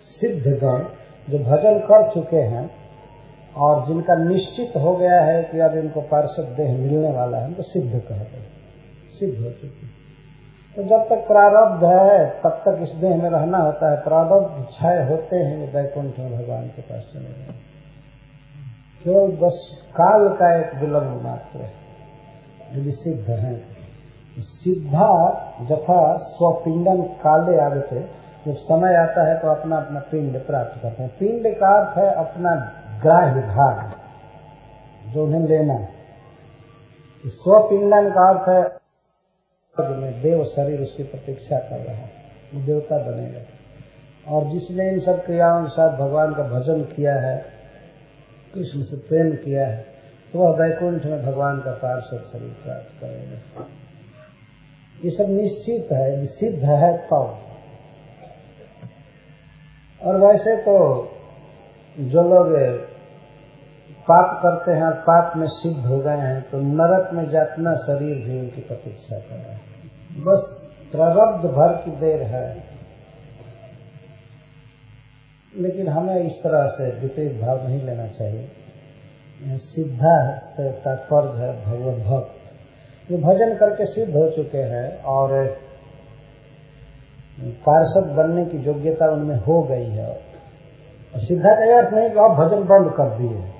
सिद्ध गण जो भजन कर चुके हैं और जिनका निश्चित हो गया है कि अब इनको पार्षद देह मिलने वाला है तो सिद्ध कहते हैं सिद्ध हो चुके तो जब तक प्रारब्ध है, तब तक इस देह में रहना होता है। प्रारब्ध क्षय होते हैं, वो वैकुंठ में भगवान के पास चले गए केवल बस काल का एक विलम्ब मात्र है। यदि सिद्ध है सिद्धा जथा स्वपिंडन काले आगते। जब समय आता है तो अपना अपना पिंड प्राप्त करते हैं। पिंड का अर्थ है अपना ग्राह्य भाग जो उन्हें लेना है। स्वपिंडन का अर्थ है में देव शरीर उसकी प्रतीक्षा कर रहा है, वो देवता बनेगा। और जिसने इन सब क्रियाओं के साथ भगवान का भजन किया है, कृष्ण से प्रेम किया है तो वह वैकुंठ में भगवान का पार्षद शरीर प्राप्त करेगा। ये सब निश्चित है सिद्ध है तब। और वैसे तो जो लोग पाप करते हैं और पाप में सिद्ध हो गए हैं तो नरक में जातना शरीर भी उनकी प्रतीक्षा कर रहा है। बस प्रारब्ध भर की देर है। लेकिन हमें इस तरह से विपरीत भाव नहीं लेना चाहिए। सिद्धा से तात्पर्य है भगवत भक्त। जो भजन करके सिद्ध हो चुके हैं और पार्षद बनने की योग्यता उनमें हो गई है। सिद्धा का अर्थ नहीं कि आप भजन बंद कर दिए।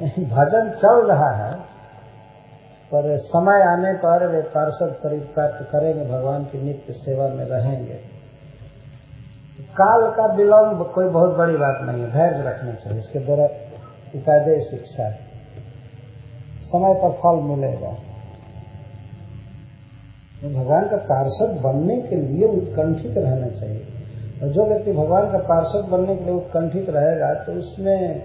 *laughs* भजन चल रहा है, पर समय आने पर वे पार्षद शरीर प्राप्त करेंगे, भगवान की नित्य सेवा में रहेंगे। काल का विलम्ब कोई बहुत बड़ी बात नहीं है, धैर्य रखना चाहिए, इसके द्वारा उपादेय शिक्षा है। समय पर फल मिलेगा। भगवान का पार्षद बनने के लिए उत्कंठित रहना चाहिए। और जो व्यक्ति भगवान का पार्षद बनने के लिए उत्कंठित रहेगा तो उसमें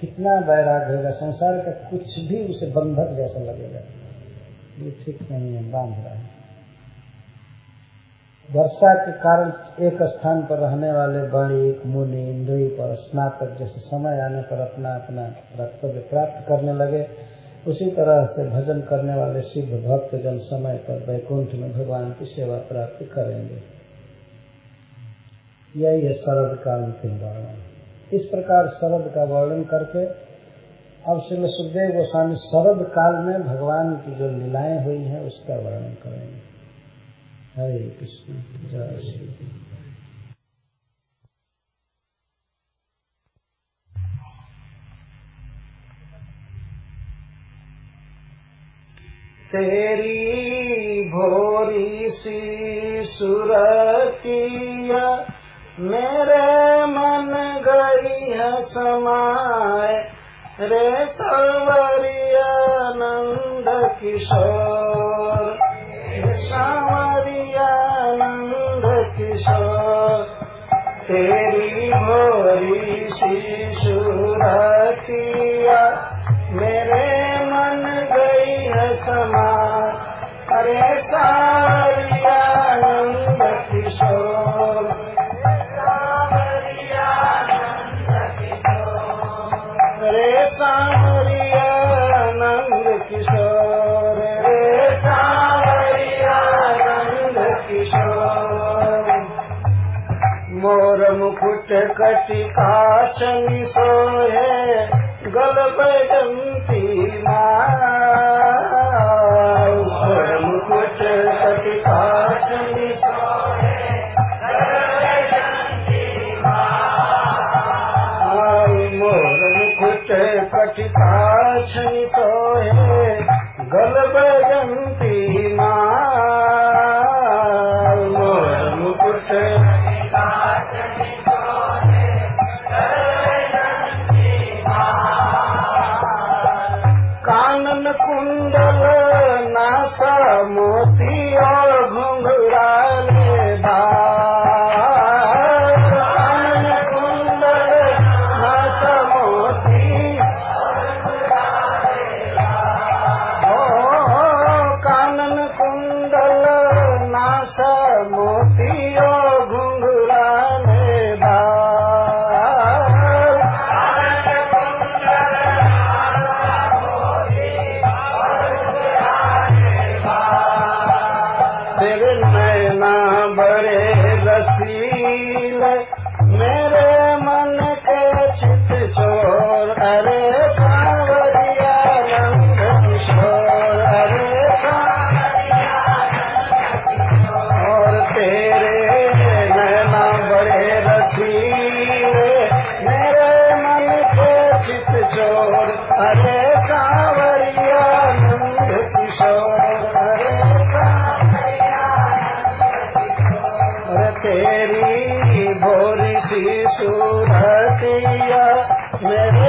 कितना वैराग होगा? संसार का कुछ भी उसे बंधक जैसा लगेगा। ये ठीक नहीं है, बाँध रहा है। वर्षा के कारण एक स्थान पर रहने वाले एक मुनि इंद्री पर स्नातक जैसे समय आने पर अपना अपना कर्तव्य प्राप्त करने लगे। उसी तरह से भजन करने वाले सिद्ध भक्त जन समय पर वैकुंठ में भगवान की सेवा प्राप्त करेंगे। यही है शरद का अंतिम वर्णन। इस प्रकार शरद का वर्णन करके अब श्री सुखदेव गोस्वामी शरद काल में भगवान की जो लीलाएँ हुई हैं, उसका वर्णन करेंगे। हरे कृष्ण, जय श्री तेरी भोरी सी सुरतिया मेरे मन गई है समाए रे सवरिया नंद किशोर। सावरिया नंद किशोर। तेरी भोरी शिशुरतिया मेरे मन गई है समा अरे सावरिया मुकुट कटि काशनि सोहे गल बैजंती मोर मुकुट कटि काशनि सोहे मोर मुकुट कटिका सोहे गल बजंती मेरे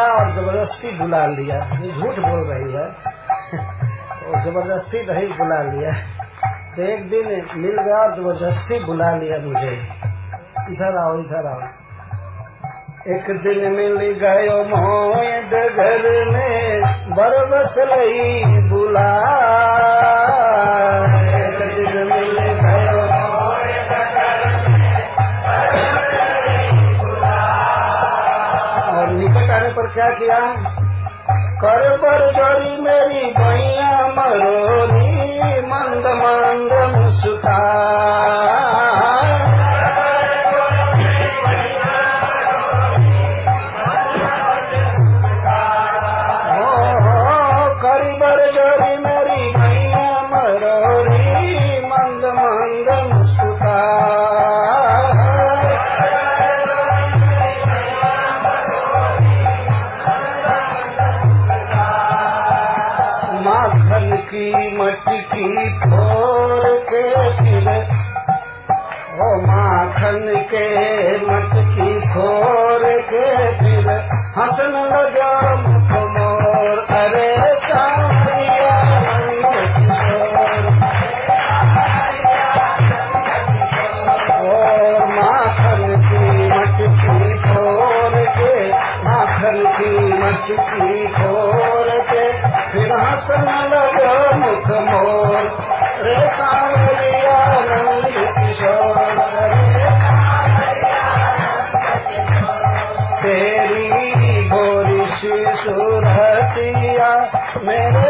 मिल गया और ज़बरदस्ती बुला लिया। झूठ बोल रही है। और ज़बरदस्ती नहीं बुला लिया। तो एक दिन मिल गया और ज़बरदस्ती बुला लिया मुझे। इधर आओ इधर आओ। एक दिन मिल गए घर में, बरबस रही बुला क्या किया? कर पर जोरी मेरी बैया मरोली मंद मंद मुस्का मटकी फोर के, फिर हंसन लगा मुख मोर। रे सांवरिया नंद किशोर, रे तेरी गोरी सुरतिया, मेरे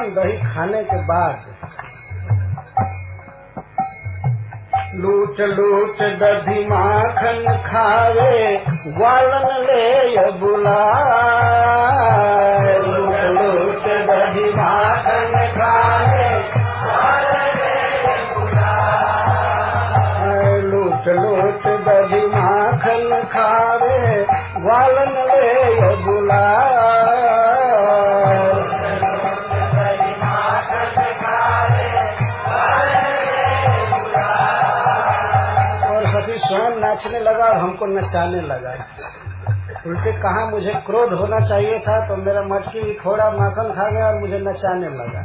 लेकिन माखन दही खाने के बाद लूट लूट दधी माखन खावे ग्वालन ले य बुलाए। लूट लूट दधी माखन खावे लूट लूट दधी माखन खावे। लगा और हमको नचाने लगा। उल्टे कहा, मुझे क्रोध होना चाहिए था तो मेरा मटकी थोड़ा माखन खा गया और मुझे नचाने लगा।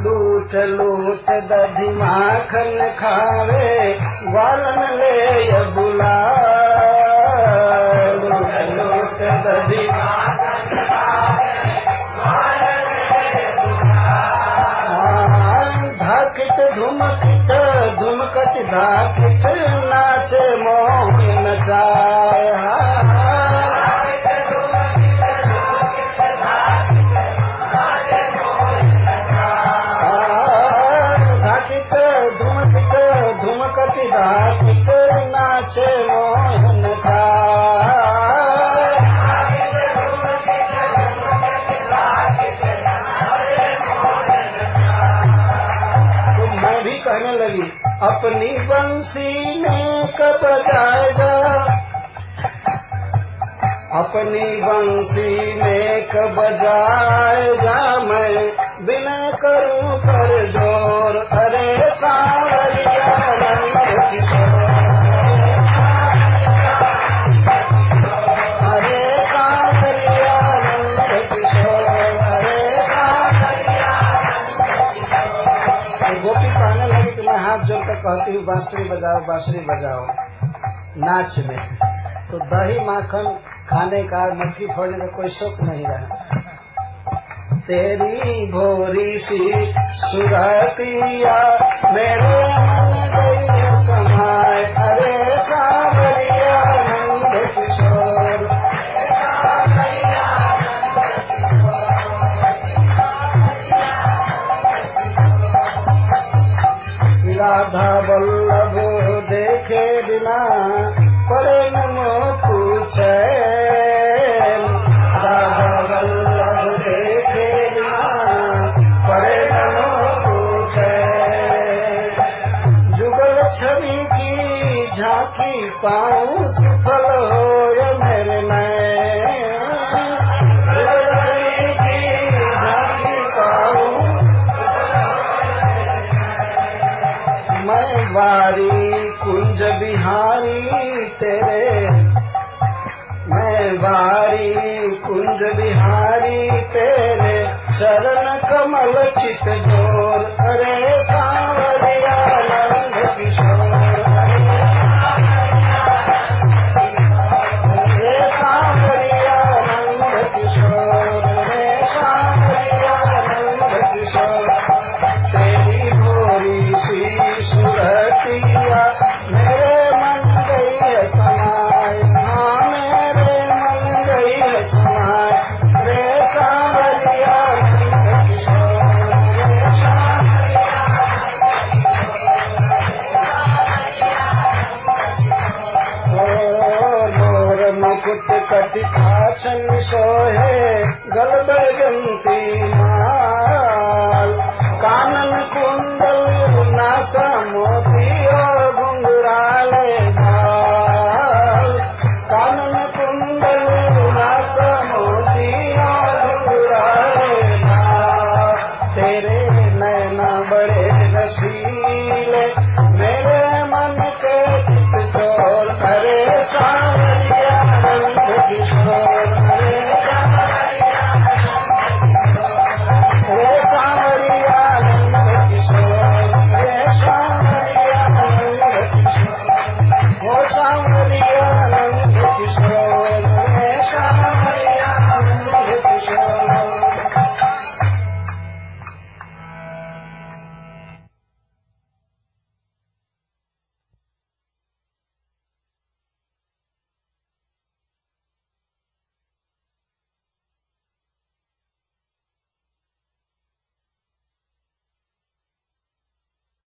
लूट लूट, दधी माखन खावे, वालन ले बुला लूट लूट, दधी धाकिट गुमकति दाथा मोया अपनी बंसी में कब जाएगा अपनी बंसी में कब जाएगा मैं बिना करूँ पर ज़ोर, अरे सावरिया हाथ जोड़कर कहती हूँ, बांसुरी बजाओ बांसुरी बजाओ। नाच में। तो दही माखन खाने का मछली फोड़ने का कोई शौक नहीं रहा। तेरी भोरी सी सुरतिया मेरे காவல் चित गो ವಂದೇ